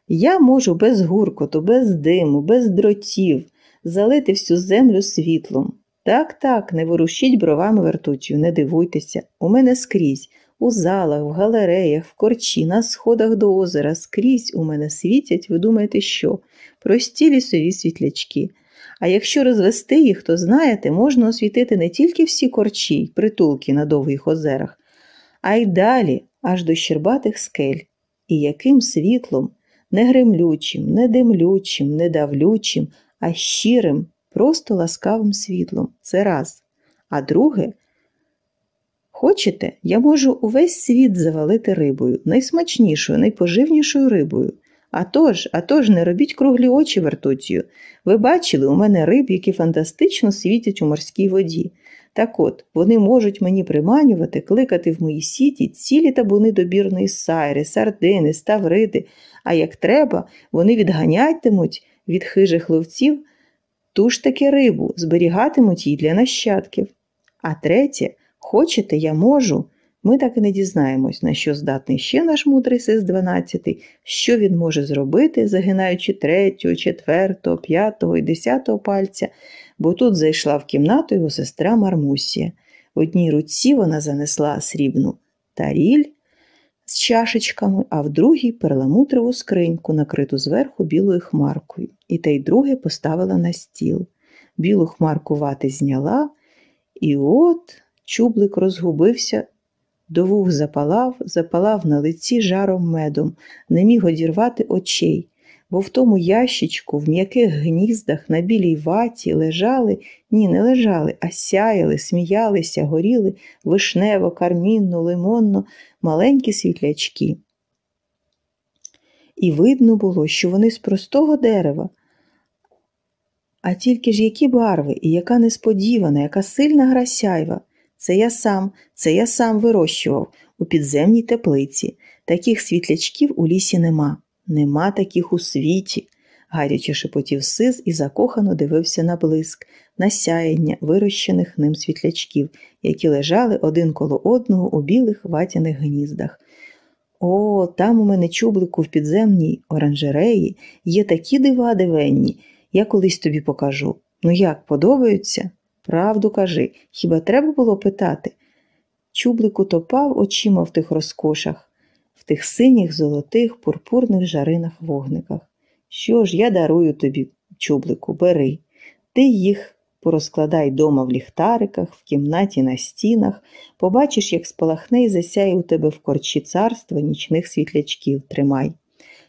я можу без гуркоту, без диму, без дротів залити всю землю світлом. Так, так, не ворушіть бровами вертучою, не дивуйтеся, у мене скрізь. У залах, в галереях, в корчі, на сходах до озера, скрізь у мене світять, ви думаєте, що? Прості лісові світлячки. А якщо розвести їх, то знаєте, можна освітити не тільки всі корчі й притулки на довгих озерах, а й далі, аж до щербатих скель. І яким світлом, не гремлючим, не димлючим, не давлючим, а щирим, просто ласкавим світлом. Це раз. А друге, хочете, я можу увесь світ завалити рибою, найсмачнішою, найпоживнішою рибою. А тож, а тож, не робіть круглі очі вертуцію. Ви бачили у мене риб, які фантастично світять у морській воді. Так от, вони можуть мені приманювати, кликати в мої сіті цілі табуни добірної сайри, сардини, ставриди, а як треба, вони відганятимуть від хижих ловців ту ж таки рибу, зберігатимуть її для нащадків. А третє, хочете, я можу. Ми так і не дізнаємось, на що здатний ще наш мудрий сис 12, що він може зробити, загинаючи третього, четвертого, п'ятого і десятого пальця, бо тут зайшла в кімнату його сестра Мармусія. В одній руці вона занесла срібну таріль з чашечками, а в другій перламутрову скриньку, накриту зверху білою хмаркою, і те й друге поставила на стіл. Білу хмарку вати зняла, і от чублик розгубився. До вух запалав, запалав на лиці жаром медом, не міг одірвати очей, бо в тому ящичку, в м'яких гніздах на білій ваті лежали, ні, не лежали, а сяяли, сміялися, горіли вишнево, кармінно, лимонно, маленькі світлячки. І видно було, що вони з простого дерева. А тільки ж які барви, і яка несподівана, яка сильна гра сяйва. Це я сам, це я сам вирощував у підземній теплиці. Таких світлячків у лісі нема. Нема таких у світі. гаряче шепотів сиз і закохано дивився на блиск, на сяєння вирощених ним світлячків, які лежали один коло одного у білих ватяних гніздах. О, там у мене чублику в підземній оранжереї є такі дива дивенні, я колись тобі покажу. Ну як, подобаються? Правду кажи, хіба треба було питати? Чублик утопав очима в тих розкошах, в тих синіх, золотих, пурпурних жаринах вогниках. Що ж, я дарую тобі, чублику, бери. Ти їх порозкладай дома в ліхтариках, в кімнаті на стінах, побачиш, як спалахне і засяє у тебе в корчі царства нічних світлячків, тримай.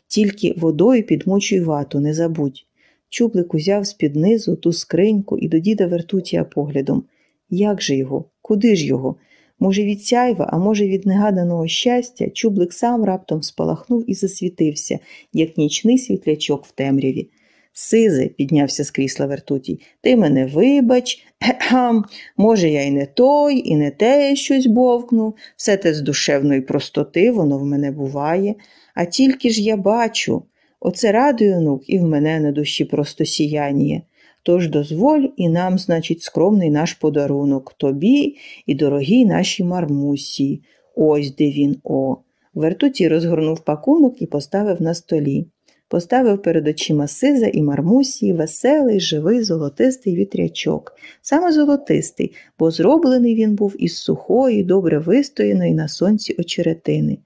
Тільки водою підмочуй вату, не забудь. Чублик узяв з-під низу ту скриньку і до діда вертутія поглядом. Як же його? Куди ж його? Може, від сяйва, а може, від негаданого щастя, чублик сам раптом спалахнув і засвітився, як нічний світлячок в темряві. Сизе, піднявся з крісла вертутій, ти мене вибач, Хам. може, я й не той, і не те щось бовкну, все те з душевної простоти, воно в мене буває, а тільки ж я бачу. Оце радує онук, і в мене на душі просто сіяніє. Тож дозволь і нам, значить, скромний наш подарунок тобі і дорогій нашій мармусі. Ось де він о. Вертуті розгорнув пакунок і поставив на столі. Поставив перед очима сиза і мармусі веселий, живий, золотистий вітрячок. Саме золотистий, бо зроблений він був із сухої, добре вистояної на сонці очеретини.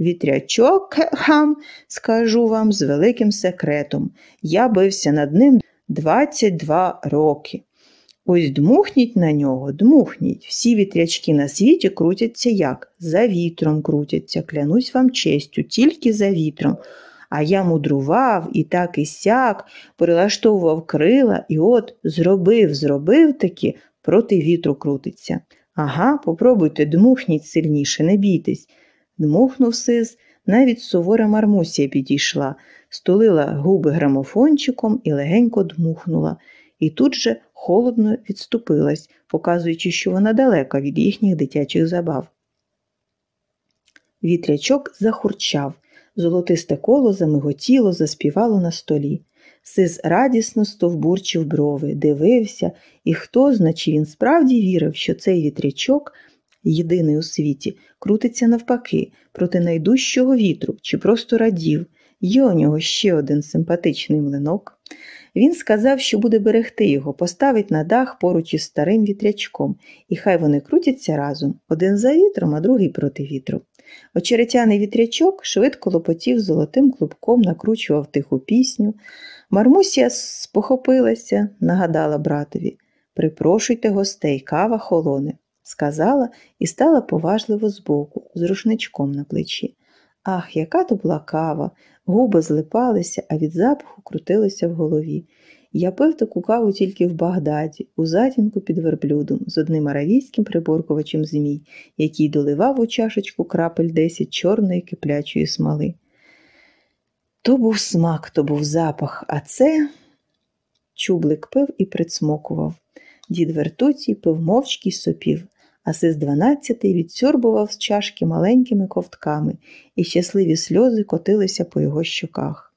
Вітрячок, хам, скажу вам з великим секретом. Я бився над ним 22 роки. Ось дмухніть на нього, дмухніть. Всі вітрячки на світі крутяться як? За вітром крутяться, клянусь вам честю, тільки за вітром. А я мудрував і так і сяк, прилаштовував крила і от зробив, зробив таки, проти вітру крутиться. Ага, попробуйте, дмухніть сильніше, не бійтесь. Дмухнув сис, навіть сувора мармусія підійшла, стулила губи грамофончиком і легенько дмухнула, і тут же холодно відступилась, показуючи, що вона далека від їхніх дитячих забав. Вітрячок захурчав, золотисте коло замиготіло, заспівало на столі. Сис радісно стовбурчив брови, дивився, і хто зна, чи він справді вірив, що цей вітрячок – єдиний у світі, крутиться навпаки, проти найдужчого вітру чи просто радів. Є у нього ще один симпатичний млинок. Він сказав, що буде берегти його, поставить на дах поруч із старим вітрячком, і хай вони крутяться разом, один за вітром, а другий проти вітру. Очеретяний вітрячок швидко лопотів золотим клубком, накручував тиху пісню. Мармусія спохопилася, нагадала братові Припрошуйте гостей, кава холоне, сказала і стала поважливо збоку, з рушничком на плечі. Ах, яка то була кава, губи злипалися, а від запаху крутилися в голові. Я пив таку каву тільки в Багдаді, у затінку під верблюдом, з одним аравійським приборкувачем змій, який доливав у чашечку крапель десять чорної киплячої смоли. То був смак, то був запах, а це чублик пив і прицмокував. Дід Вертуцій пив мовчки й сопів, а сис дванадцятий відсьорбував з чашки маленькими ковтками, і щасливі сльози котилися по його щоках.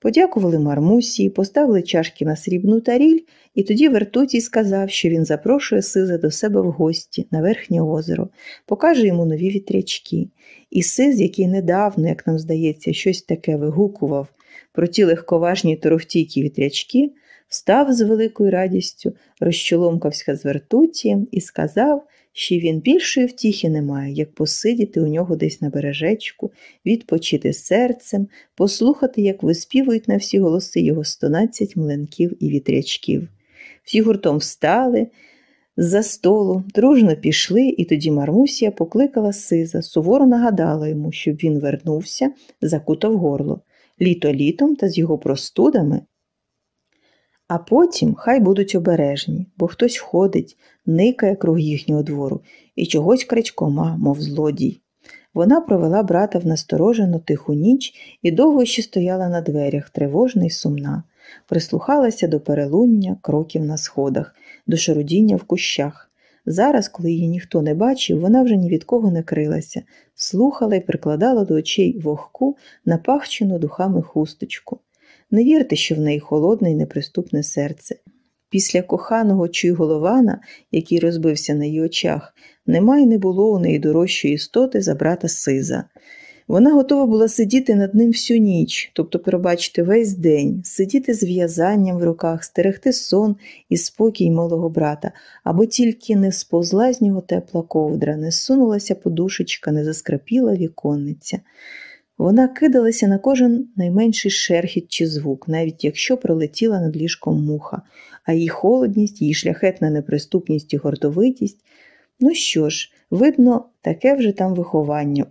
Подякували Мармусі, поставили чашки на срібну таріль, і тоді Вертутій сказав, що він запрошує Сиза до себе в гості на верхнє озеро, покаже йому нові вітрячки. І Сиз, який недавно, як нам здається, щось таке вигукував про ті легковажні торохтійкі вітрячки, встав з великою радістю, розчоломкався з Вертутієм і сказав, що він більшої втіхи не має, як посидіти у нього десь на бережечку, відпочити серцем, послухати, як виспівують на всі голоси його стонадцять млинків і вітрячків. Всі гуртом встали з-за столу, дружно пішли, і тоді Мармусія покликала Сиза, суворо нагадала йому, щоб він вернувся, закутав горло. Літо літом та з його простудами а потім хай будуть обережні, бо хтось ходить, никає круг їхнього двору і чогось кричкома, мов злодій. Вона провела брата в насторожену тиху ніч і довго ще стояла на дверях, тривожна й сумна, прислухалася до перелуння, кроків на сходах, до шарудіння в кущах. Зараз, коли її ніхто не бачив, вона вже ні від кого не крилася, слухала і прикладала до очей вогку напахчену духами хусточку. Не вірте, що в неї холодне і неприступне серце. Після коханого Чуйголована, який розбився на її очах, немає не було у неї дорожчої істоти за брата Сиза. Вона готова була сидіти над ним всю ніч, тобто пробачити весь день, сидіти з в'язанням в руках, стерегти сон і спокій малого брата, або тільки не сповзла з нього тепла ковдра, не сунулася подушечка, не заскрипіла віконниця. Вона кидалася на кожен найменший шерхіт чи звук, навіть якщо пролетіла над ліжком муха, а її холодність, її шляхетна неприступність і гордовитість. Ну що ж, видно, таке вже там виховання.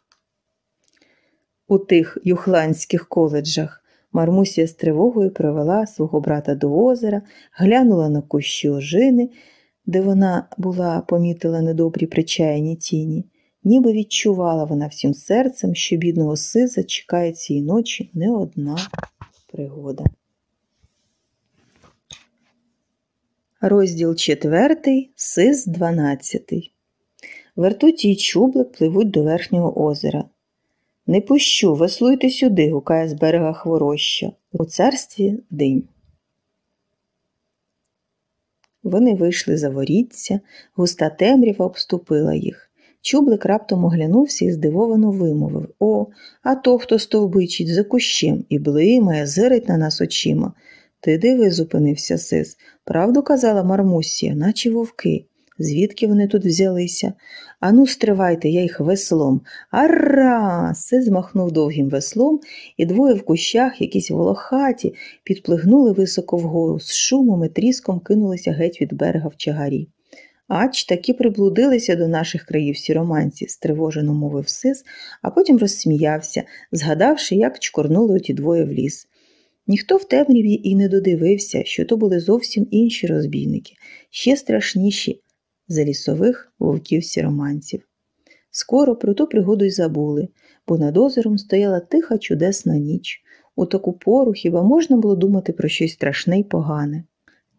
У тих юхландських коледжах Мармусія з тривогою привела свого брата до озера, глянула на кущі ожини, де вона була помітила недобрі причаяні тіні ніби відчувала вона всім серцем, що бідного сиза чекає цієї ночі не одна пригода. Розділ четвертий, сиз дванадцятий. Вертуті й чублик пливуть до верхнього озера. Не пущу, веслуйте сюди, гукає з берега хвороща. У царстві день. Вони вийшли за воріття, густа темрява обступила їх. Чублик раптом оглянувся і здивовано вимовив О, а то, хто стовбичить за кущем і блимає, зирить на нас очима. Ти диви, зупинився сис. Правду казала Мармусія, наче вовки. Звідки вони тут взялися? Ану, стривайте, я їх веслом. Ара! Сис змахнув довгим веслом, і двоє в кущах, якісь волохаті, підплигнули високо вгору, з шумом і тріском кинулися геть від берега в чагарі. Ач таки приблудилися до наших країв сіроманці, стривожено мовив сис, а потім розсміявся, згадавши, як чкорнули оті двоє в ліс. Ніхто в темряві і не додивився, що то були зовсім інші розбійники, ще страшніші за лісових вовків сіроманців. Скоро про ту пригоду й забули, бо над озером стояла тиха чудесна ніч. У таку пору хіба можна було думати про щось страшне й погане.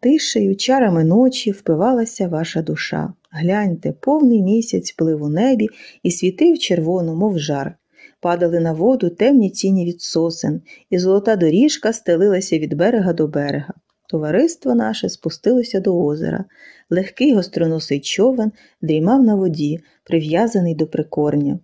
Тишею, чарами ночі впивалася ваша душа. Гляньте, повний місяць плив у небі і світив червоно, мов жар. Падали на воду темні тіні від сосен, і золота доріжка стелилася від берега до берега. Товариство наше спустилося до озера. Легкий гостроносий човен дрімав на воді, прив'язаний до прикорня.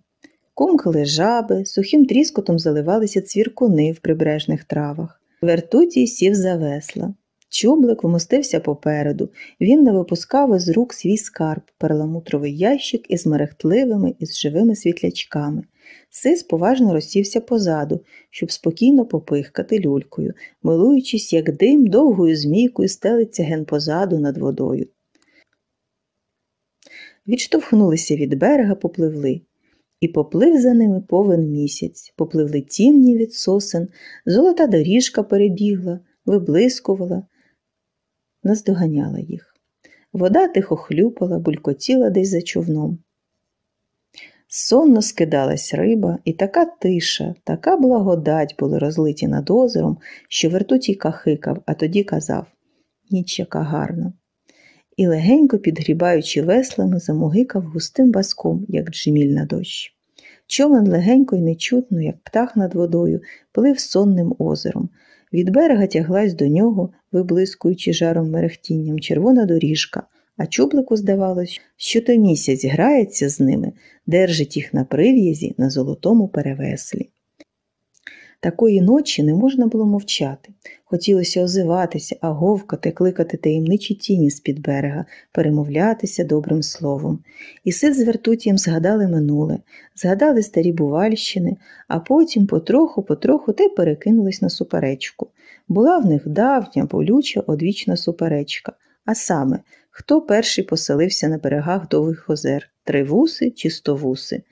Кумкали жаби, сухим тріскотом заливалися цвіркуни в прибережних травах. Вертутій сів за весла. Чублик вмостився попереду. Він не випускав із рук свій скарб, перламутровий ящик із мерехтливими із живими світлячками. Сис поважно розсівся позаду, щоб спокійно попихкати люлькою, милуючись, як дим довгою змійкою стелиться ген позаду над водою. Відштовхнулися від берега, попливли. І поплив за ними повен місяць, попливли тімні від сосен, золота доріжка перебігла, виблискувала, наздоганяла їх. Вода тихо хлюпала, булькотіла десь за човном. Сонно скидалась риба, і така тиша, така благодать були розлиті над озером, що вертутій кахикав, а тоді казав ніч яка гарна. І легенько, підгрібаючи веслами, замугикав густим баском, як джміль на дощ. Човен легенько й нечутно, як птах над водою, плив сонним озером. Від берега тяглась до нього, виблискуючи жаром мерехтінням, червона доріжка, а чублику здавалось, що то місяць грається з ними, держить їх на прив'язі на золотому перевеслі. Такої ночі не можна було мовчати. Хотілося озиватися, а говкати, кликати таємничі тіні з-під берега, перемовлятися добрим словом. І сид з вертутієм згадали минуле, згадали старі бувальщини, а потім потроху-потроху те перекинулись на суперечку. Була в них давня, болюча, одвічна суперечка. А саме, хто перший поселився на берегах довгих озер тривуси чи стовуси.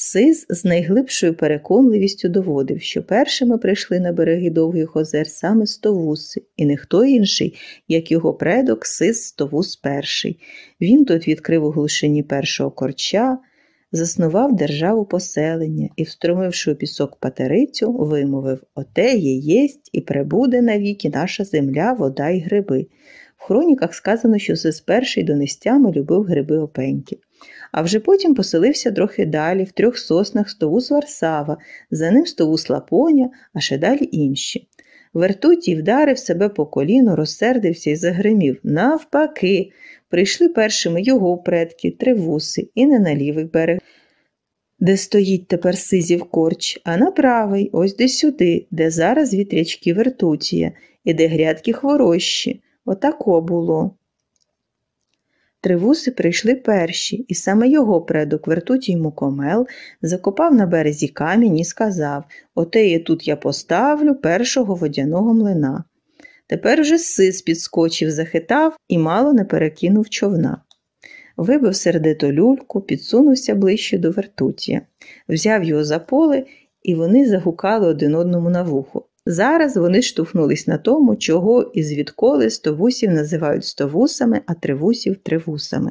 Сис з найглибшою переконливістю доводив, що першими прийшли на береги довгих озер саме стовуси, і не хто інший, як його предок Сис Стовус перший. Він тут відкрив у глушині першого корча, заснував державу поселення і, встромивши у пісок патерицю, вимовив Оте є єсть і прибуде навіки наша земля, вода й гриби. В хроніках сказано, що Сис перший донестями любив гриби опеньки а вже потім поселився трохи далі, в трьох соснах стовус Варсава, за ним стовус Лапоня, а ще далі інші. Вертутій вдарив себе по коліну, розсердився і загримів. Навпаки, прийшли першими його предки, тривуси, і не на лівий берег, де стоїть тепер сизів корч, а на правий, ось де сюди, де зараз вітрячки вертутія, і де грядки хворощі. Отако було. Тривуси прийшли перші, і саме його предок Вертутій Мукомел закопав на березі камінь і сказав Отеє тут я поставлю першого водяного млина. Тепер вже сис підскочив, захитав і мало не перекинув човна. Вибив сердито люльку, підсунувся ближче до вертутія, взяв його за поле, і вони загукали один одному на вухо. Зараз вони штовхнулись на тому, чого і звідколи стовусів називають стовусами, а тривусів тривусами.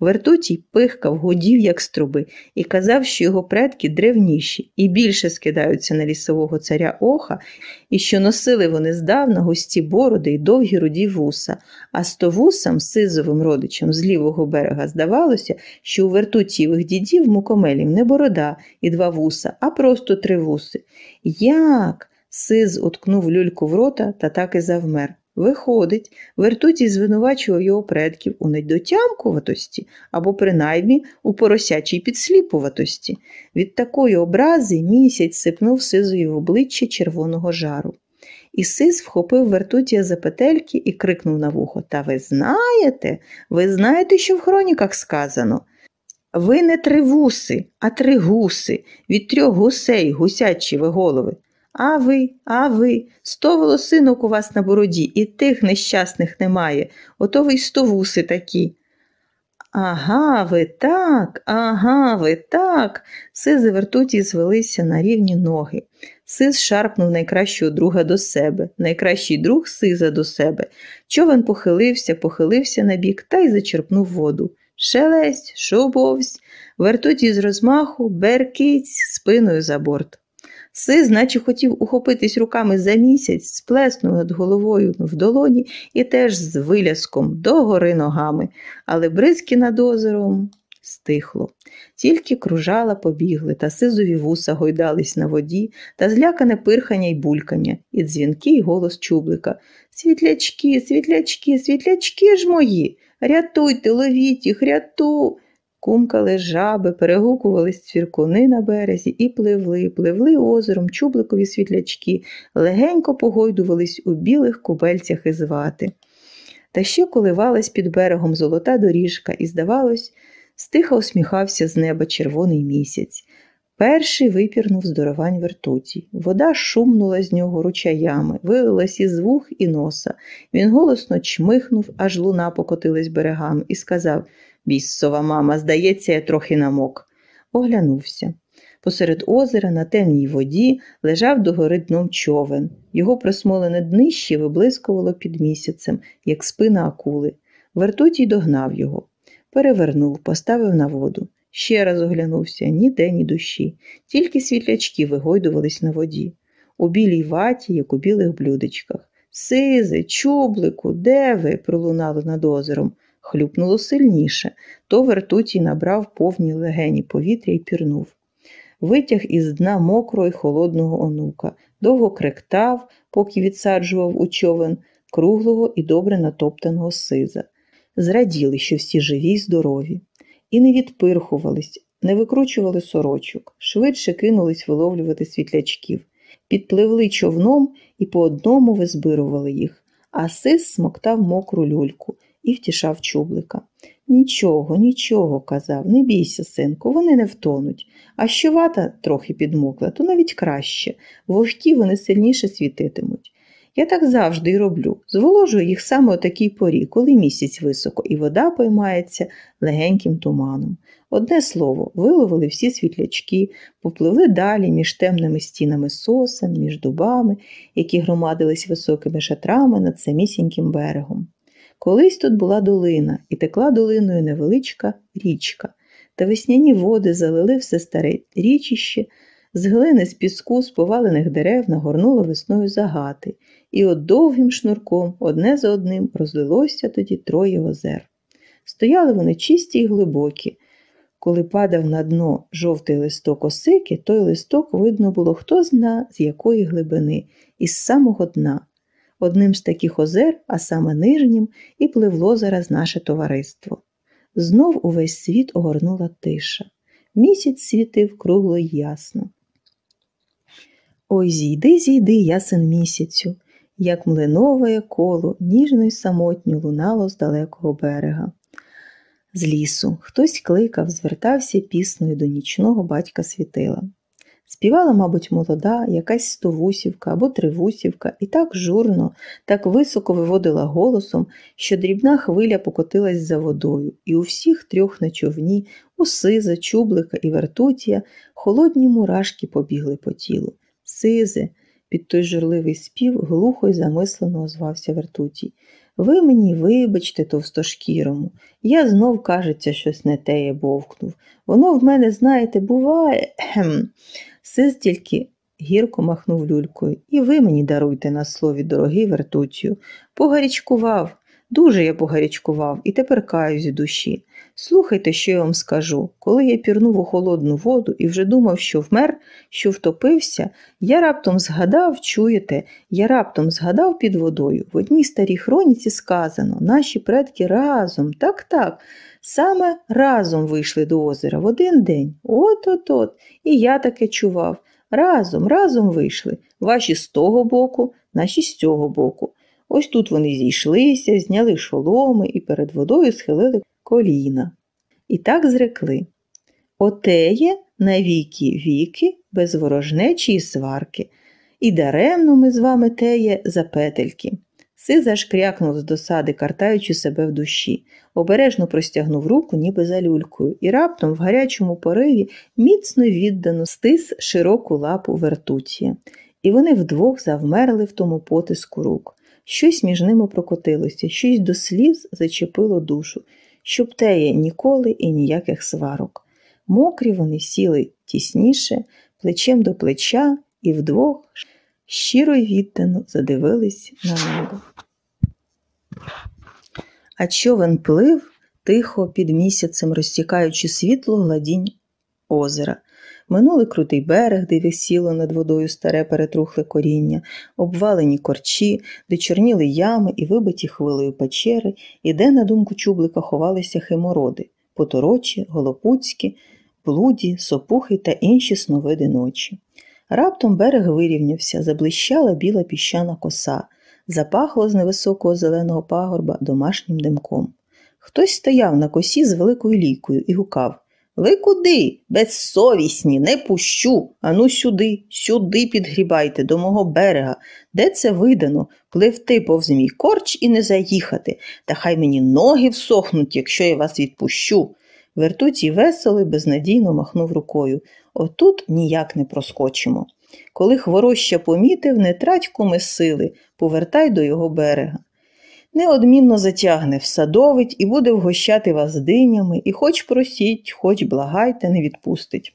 Вертутій пихкав, гудів, як струби, і казав, що його предки древніші і більше скидаються на лісового царя оха, і що носили вони здавна густі бороди й довгі руді вуса, а стовусам, сизовим родичам з лівого берега, здавалося, що у вертутієвих дідів мукомелів не борода і два вуса, а просто три вуси. Як? Сиз уткнув люльку в рота та так і завмер. Виходить, вертутій звинувачував його предків у недотямкуватості або принаймні у поросячій підсліпуватості. Від такої образи місяць сипнув сизові в обличчя червоного жару. І сиз вхопив вертутія за петельки і крикнув на вухо Та ви знаєте, ви знаєте, що в хроніках сказано? Ви не три вуси, а три гуси, від трьох гусей гусячі ви голови. А ви, а ви, сто волосинок у вас на бороді, і тих нещасних немає, ото ви й сто вуси такі. Ага, ви так, ага, ви так. Сизи вертуті звелися на рівні ноги. Сиз шарпнув найкращого друга до себе, найкращий друг сиза до себе. Човен похилився, похилився на бік та й зачерпнув воду. Шелесть, шобовсь, вертуті з розмаху, беркиць спиною за борт. Сиз, наче хотів ухопитись руками за місяць, сплеснув над головою в долоні і теж з виляском догори ногами, але бризки над озером стихло. Тільки кружала побігли, та сизові вуса гойдались на воді, та злякане пирхання й булькання, і дзвінкий голос чублика Світлячки, світлячки, світлячки ж мої! Рятуйте, ловіть їх, ряту! Кумкали жаби, перегукувались цвіркуни на березі і пливли, пливли озером чубликові світлячки, легенько погойдувались у білих кубельцях із вати. Та ще коливалась під берегом золота доріжка, і, здавалось, стиха усміхався з неба червоний місяць. Перший випірнув здоровань вертуті. Вода шумнула з нього ручаями, вилилась із вух і носа. Він голосно чмихнув, аж луна покотилась берегами, і сказав Бісова мама, здається, я трохи намок. Оглянувся. Посеред озера на темній воді лежав догори дном човен. Його просмолене днище виблискувало під місяцем, як спина акули. Вертутій догнав його, перевернув, поставив на воду. Ще раз оглянувся ніде, ні душі, тільки світлячки вигойдувались на воді. У білій ваті, як у білих блюдечках. Сизи, чублику, де ви? пролунало над озером. Хлюпнуло сильніше, то вертутій набрав повні легені повітря і пірнув. Витяг із дна мокрого й холодного онука, довго кректав, поки відсаджував у човен круглого і добре натоптаного сиза. Зраділи, що всі живі й здорові і не відпирхувались, не викручували сорочок, швидше кинулись виловлювати світлячків, підпливли човном і по одному визбирували їх, а сис смоктав мокру люльку і втішав чублика. Нічого, нічого, казав, не бійся, синку, вони не втонуть. А що вата трохи підмокла, то навіть краще, вогті вони сильніше світитимуть. Я так завжди й роблю. Зволожую їх саме о такій порі, коли місяць високо, і вода поймається легеньким туманом. Одне слово, виловили всі світлячки, попливли далі між темними стінами сосен, між дубами, які громадились високими шатрами над самісіньким берегом. Колись тут була долина, і текла долиною невеличка річка, та весняні води залили все старе річище, з глини з піску, з повалених дерев нагорнуло весною загати, і от довгим шнурком одне за одним розлилося тоді троє озер. Стояли вони чисті й глибокі. Коли падав на дно жовтий листок осики, той листок видно було хто зна, з якої глибини, із самого дна. Одним з таких озер, а саме нижнім, і пливло зараз наше товариство. Знов увесь світ огорнула тиша. Місяць світив кругло й ясно. Ой, зійди, зійди, ясен місяцю, як млинове коло ніжно й самотньо лунало з далекого берега. З лісу хтось кликав, звертався піснею до нічного батька світила. Співала, мабуть, молода, якась стовусівка або тривусівка, і так журно, так високо виводила голосом, що дрібна хвиля покотилась за водою, і у всіх трьох на човні, у сиза, чублика і вертутія, холодні мурашки побігли по тілу. Сизе, під той журливий спів глухо й замислено озвався Вертутій. Ви мені вибачте, товстошкірому. Я знов, кажеться, щось не теє бовкнув. Воно в мене, знаєте, буває. Сиз тільки гірко махнув люлькою. І ви мені даруйте на слові, дорогий вертуцію. Погарячкував. Дуже я погарячкував і тепер каюсь в душі. Слухайте, що я вам скажу. Коли я пірнув у холодну воду і вже думав, що вмер, що втопився, я раптом згадав, чуєте, я раптом згадав під водою. В одній старій хроніці сказано, наші предки разом, так, так, саме разом вийшли до озера в один день. От-от-от. І я таке чував. Разом, разом вийшли. Ваші з того боку, наші з цього боку. Ось тут вони зійшлися, зняли шоломи і перед водою схилили коліна. І так зрекли Отеє на віки віки, без ворожнечі і сварки, і даремно ми з вами теє за петельки. Сиза ж крякнув з досади, картаючи себе в душі, обережно простягнув руку, ніби за люлькою, і раптом в гарячому пориві міцно віддано стис широку лапу вертуція. І вони вдвох завмерли в тому потиску рук. Щось між ними прокотилося, щось до сліз зачепило душу, щоб теє ніколи і ніяких сварок. Мокрі вони сіли тісніше, плечем до плеча, і вдвох щиро й віддано задивились на небо. А човен плив тихо під місяцем, розтікаючи світло гладінь озера. Минули крутий берег, де висіло над водою старе перетрухле коріння, обвалені корчі, де чорніли ями і вибиті хвилею печери, і де, на думку чублика, ховалися химороди, поторочі, голопуцькі, блуді, сопухи та інші сновиди ночі. Раптом берег вирівнявся, заблищала біла піщана коса, запахло з невисокого зеленого пагорба домашнім димком. Хтось стояв на косі з великою лійкою і гукав Ви куди? Безсовісні, не пущу. Ану сюди, сюди підгрібайте, до мого берега. Де це видано? Пливти повз мій корч і не заїхати, та хай мені ноги всохнуть, якщо я вас відпущу. Вертуцій весело безнадійно махнув рукою. Отут ніяк не проскочимо. Коли хвороща помітив, не трать куми сили, повертай до його берега. Неодмінно затягне, всадовить і буде вгощати вас динями, і хоч просіть, хоч благайте, не відпустить.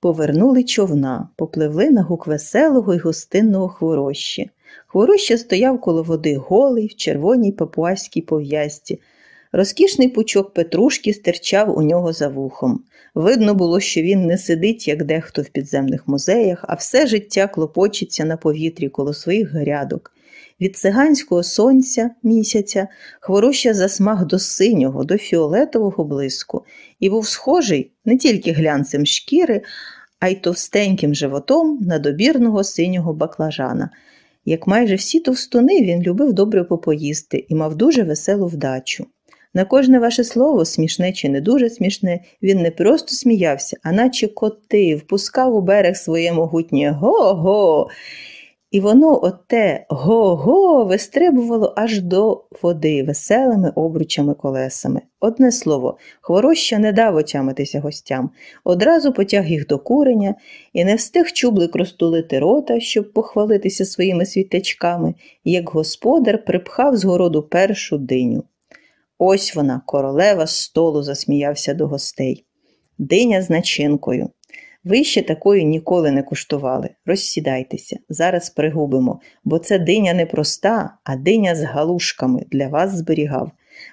Повернули човна, попливли на гук веселого й гостинного хворощі. Хвороща стояв коло води голий, в червоній папуаській пов'язці. Розкішний пучок петрушки стирчав у нього за вухом. Видно було, що він не сидить, як дехто в підземних музеях, а все життя клопочеться на повітрі коло своїх грядок. Від циганського сонця місяця хвороща засмаг до синього, до фіолетового блиску, і був схожий не тільки глянцем шкіри, а й товстеньким животом на добірного синього баклажана. Як майже всі товстуни, він любив добре попоїсти і мав дуже веселу вдачу. На кожне ваше слово, смішне чи не дуже смішне, він не просто сміявся, а наче котив, пускав у берег своє могутнє го-го. І воно оте го-го вистрибувало аж до води веселими обручами колесами. Одне слово, хвороща не дав отямитися гостям, одразу потяг їх до куреня і не встиг чублик розтулити рота, щоб похвалитися своїми світячками, як господар припхав з городу першу диню. Ось вона, королева столу, засміявся до гостей. Диня з начинкою. Ви ще такої ніколи не куштували. Розсідайтеся, зараз пригубимо, бо це диня не проста, а диня з галушками для вас зберігав.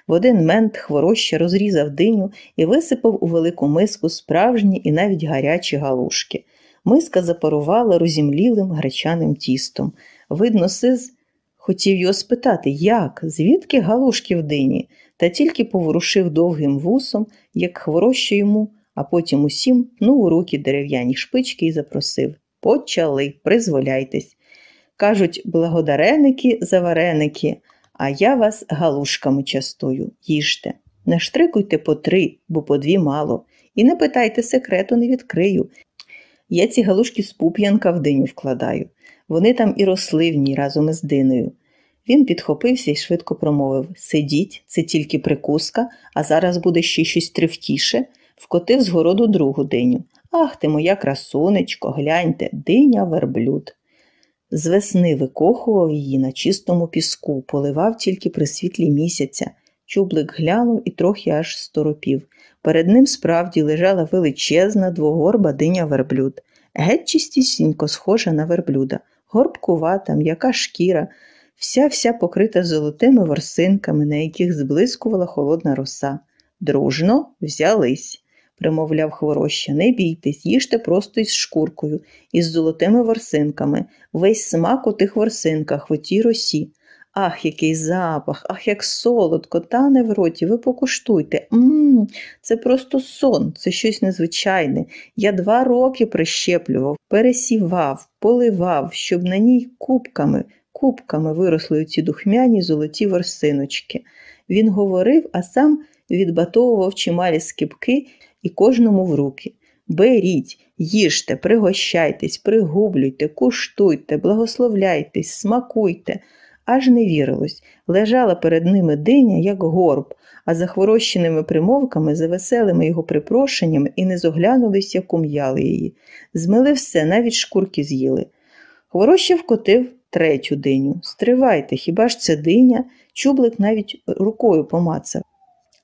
В один мент хвороща розрізав диню і висипав у велику миску справжні і навіть гарячі галушки. Миска запарувала розімлілим гречаним тістом. Видно, сиз хотів його спитати, як, звідки галушки в дині, та тільки поворушив довгим вусом, як хвороща йому а потім усім пнув у руки дерев'яні шпички і запросив Почали, призволяйтесь. Кажуть, благодареники за вареники, а я вас галушками частую, їжте. Наштрикуйте по три, бо по дві мало. І не питайте секрету, не відкрию. Я ці галушки з пуп'янка в диню вкладаю. Вони там і росли в ній разом із диною. Він підхопився і швидко промовив Сидіть, це тільки прикуска, а зараз буде ще щось тривтіше вкотив з городу другу диню. Ах ти, моя красунечко, гляньте, диня верблюд. З весни викохував її на чистому піску, поливав тільки при світлі місяця. Чублик глянув і трохи аж сторопів. Перед ним справді лежала величезна двогорба диня верблюд, геть чистісінько схожа на верблюда, горбкувата, м'яка шкіра, вся вся покрита золотими ворсинками, на яких зблискувала холодна роса. Дружно взялись примовляв хвороща, не бійтесь, їжте просто із шкуркою, із золотими ворсинками, весь смак у тих ворсинках, в тій росі. Ах, який запах, ах, як солодко, тане в роті, ви покуштуйте. Мм, це просто сон, це щось незвичайне. Я два роки прищеплював, пересівав, поливав, щоб на ній кубками, кубками виросли ці духмяні золоті ворсиночки. Він говорив, а сам відбатовував чималі скипки і кожному в руки. Беріть, їжте, пригощайтесь, пригублюйте, куштуйте, благословляйтесь, смакуйте. Аж не вірилось, лежала перед ними диня, як горб, а за хворощеними примовками, за веселими його припрошеннями і не зоглянулись, як ум'яли її. Змили все, навіть шкурки з'їли. Хвороща вкотив третю диню. Стривайте, хіба ж це диня? Чублик навіть рукою помацав.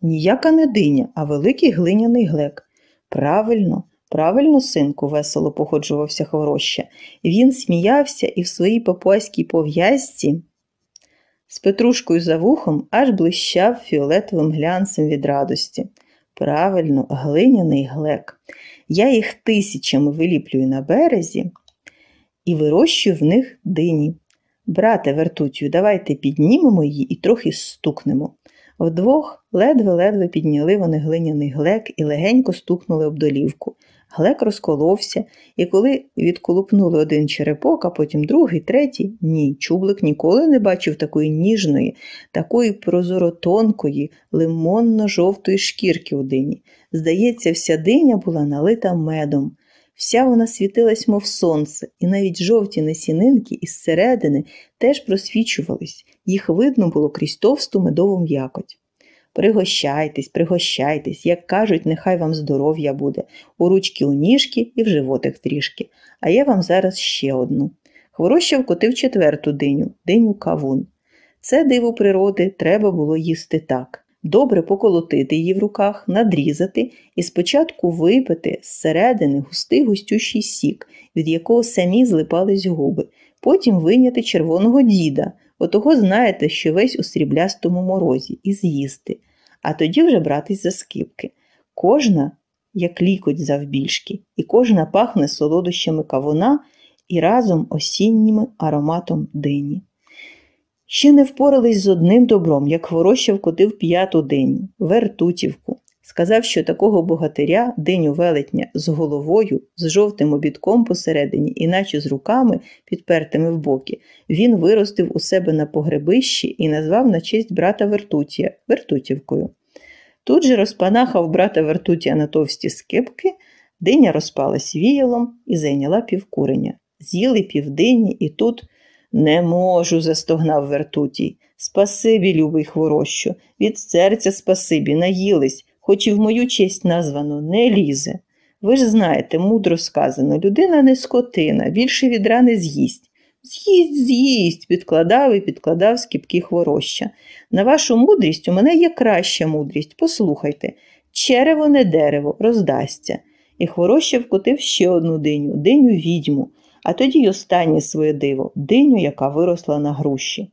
Ніяка не диня, а великий глиняний глек. Правильно, правильно, синку, весело походжувався хвороща. Він сміявся і в своїй папуаській пов'язці з петрушкою за вухом аж блищав фіолетовим глянцем від радості. Правильно, глиняний глек. Я їх тисячами виліплюю на березі і вирощую в них дині. Брате, вертутю, давайте піднімемо її і трохи стукнемо. Вдвох ледве-ледве підняли вони глиняний глек і легенько стукнули об долівку. Глек розколовся, і коли відколупнули один черепок, а потім другий, третій, ні, чублик ніколи не бачив такої ніжної, такої прозоротонкої, лимонно-жовтої шкірки у дині. Здається, вся диня була налита медом. Вся вона світилась, мов сонце, і навіть жовті насінинки із середини теж просвічувались, їх видно було крізь товсту медову м'якоть. Пригощайтесь, пригощайтесь, як кажуть, нехай вам здоров'я буде, у ручки у ніжки і в животик трішки. А я вам зараз ще одну. Хвороща вкотив четверту диню, диню кавун. Це диво природи треба було їсти так. Добре поколотити її в руках, надрізати і спочатку випити зсередини густий густющий сік, від якого самі злипались губи, потім виняти червоного діда, отого знаєте, що весь у сріблястому морозі, і з'їсти, а тоді вже братись за скипки. Кожна, як лікоть завбільшки, і кожна пахне солодощами кавуна і разом осіннім ароматом дині. Ще не впорались з одним добром, як Хвороща вкотив п'яту диню, вертутівку. Сказав, що такого богатиря, диню велетня, з головою, з жовтим обідком посередині, іначе з руками, підпертими в боки, він виростив у себе на погребищі і назвав на честь брата Вертутія Вертутівкою. Тут же розпанахав брата Вертутія на товсті скипки, диня розпалась віялом і зайняла півкуреня. З'їли півдині, і тут. Не можу, застогнав Вертутій. Спасибі, любий хворощу, від серця спасибі, наїлись, хоч і в мою честь названо не лізе. Ви ж знаєте, мудро сказано, людина не скотина, більше відра не з'їсть. З'їсть, з'їсть, підкладав і підкладав скіпки хвороща. На вашу мудрість у мене є краща мудрість. Послухайте, черево не дерево, роздасться. І хвороща вкотив ще одну диню, диню відьму а тоді й останнє своє диво диню, яка виросла на груші.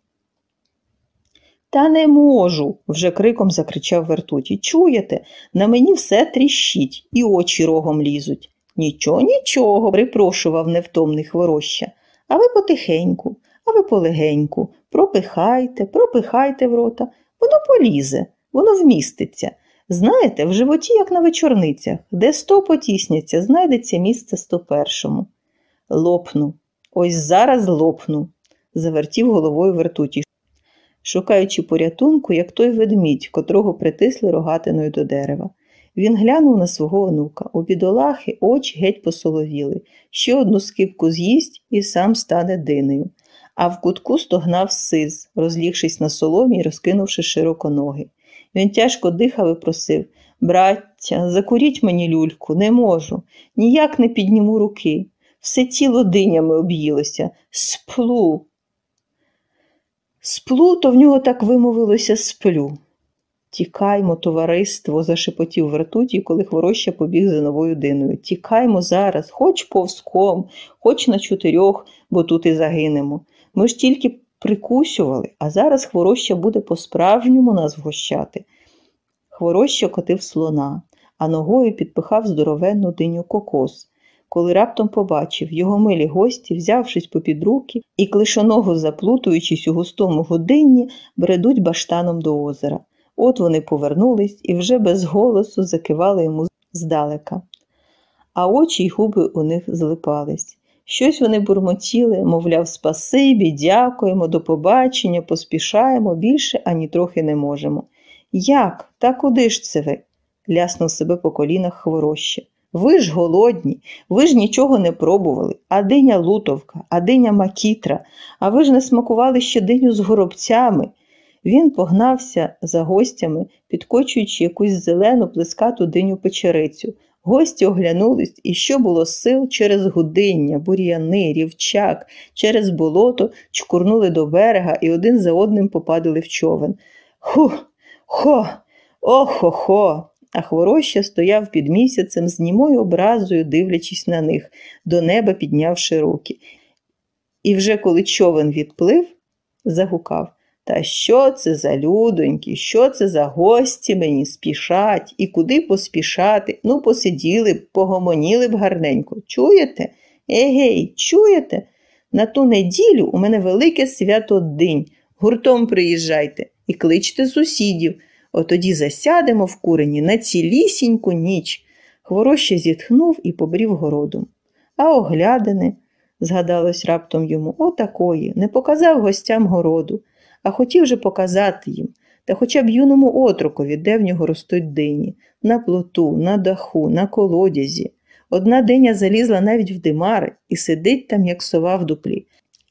Та не можу, вже криком закричав Вертуті. Чуєте, на мені все тріщить і очі рогом лізуть. Нічого, нічого, припрошував невтомний хвороща. А ви потихеньку, а ви полегеньку, пропихайте, пропихайте в рота, воно полізе, воно вміститься. Знаєте, в животі, як на вечорницях, де сто потісняться, знайдеться місце сто першому. Лопну, ось зараз лопну, завертів головою вертуті, шукаючи порятунку, як той ведмідь, котрого притисли рогатиною до дерева. Він глянув на свого онука. У бідолахи очі геть посоловіли. Ще одну скипку з'їсть і сам стане динею. А в кутку стогнав сиз, розлігшись на соломі і розкинувши широко ноги. Він тяжко дихав і просив Браття, закуріть мені люльку, не можу, ніяк не підніму руки все тіло динями об'їлося. Сплу. Сплу, то в нього так вимовилося сплю. Тікаймо, товариство, зашепотів вертуті, коли хвороща побіг за новою диною. Тікаймо зараз, хоч повзком, хоч на чотирьох, бо тут і загинемо. Ми ж тільки прикусювали, а зараз хвороща буде по-справжньому нас вгощати. Хвороща котив слона, а ногою підпихав здоровенну диню кокос коли раптом побачив його милі гості, взявшись попід руки і клишоного заплутуючись у густому годинні, бредуть баштаном до озера. От вони повернулись і вже без голосу закивали йому здалека. А очі й губи у них злипались. Щось вони бурмотіли, мовляв, спасибі, дякуємо, до побачення, поспішаємо, більше ані трохи не можемо. Як? Та куди ж це ви? ляснув себе по колінах хвороща. Ви ж голодні, ви ж нічого не пробували, а диня лутовка, а диня макітра, а ви ж не смакували ще диню з горобцями. Він погнався за гостями, підкочуючи якусь зелену плескату диню печерицю. Гості оглянулись і що було сил через гудиння, бур'яни, рівчак, через болото чкурнули до берега і один за одним попадали в човен. Ху, хо, охо-хо а хвороща стояв під місяцем з німою образою, дивлячись на них, до неба піднявши руки. І вже коли човен відплив, загукав Та що це за людоньки, що це за гості мені спішать і куди поспішати? Ну, посиділи б, погомоніли б гарненько. Чуєте? Егей, чуєте? На ту неділю у мене велике свято день. Гуртом приїжджайте і кличте сусідів. Отоді засядемо в курені на цілісіньку ніч. Хвороща зітхнув і побрів городом. А оглядини, згадалось раптом йому, отакої, не показав гостям городу, а хотів же показати їм, та хоча б юному отрокові, де в нього ростуть дині, на плоту, на даху, на колодязі. Одна диня залізла навіть в димари і сидить там, як сова в дуплі,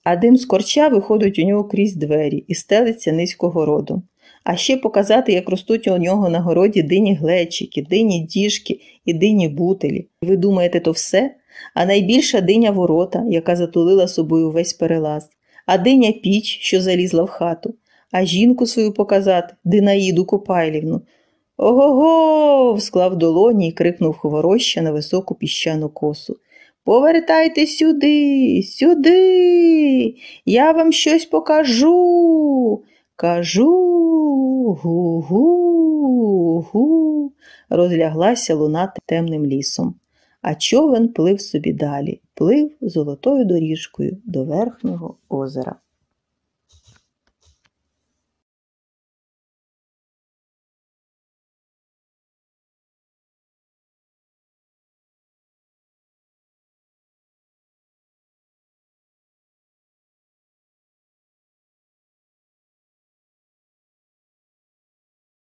а дим з корча виходить у нього крізь двері і стелиться низько городом. А ще показати, як ростуть у нього на городі дині глечики, дині діжки і дині бутелі. Ви думаєте, то все? А найбільша диня ворота, яка затулила собою весь перелаз, а диня піч, що залізла в хату, а жінку свою показати, Динаїду Копайлівну. Ого-го. склав долоні і крикнув хвороща на високу піщану косу. Повертайте сюди, сюди, я вам щось покажу. Кажу гу-гу-гу, розляглася луна темним лісом, а човен плив собі далі, плив золотою доріжкою до верхнього озера.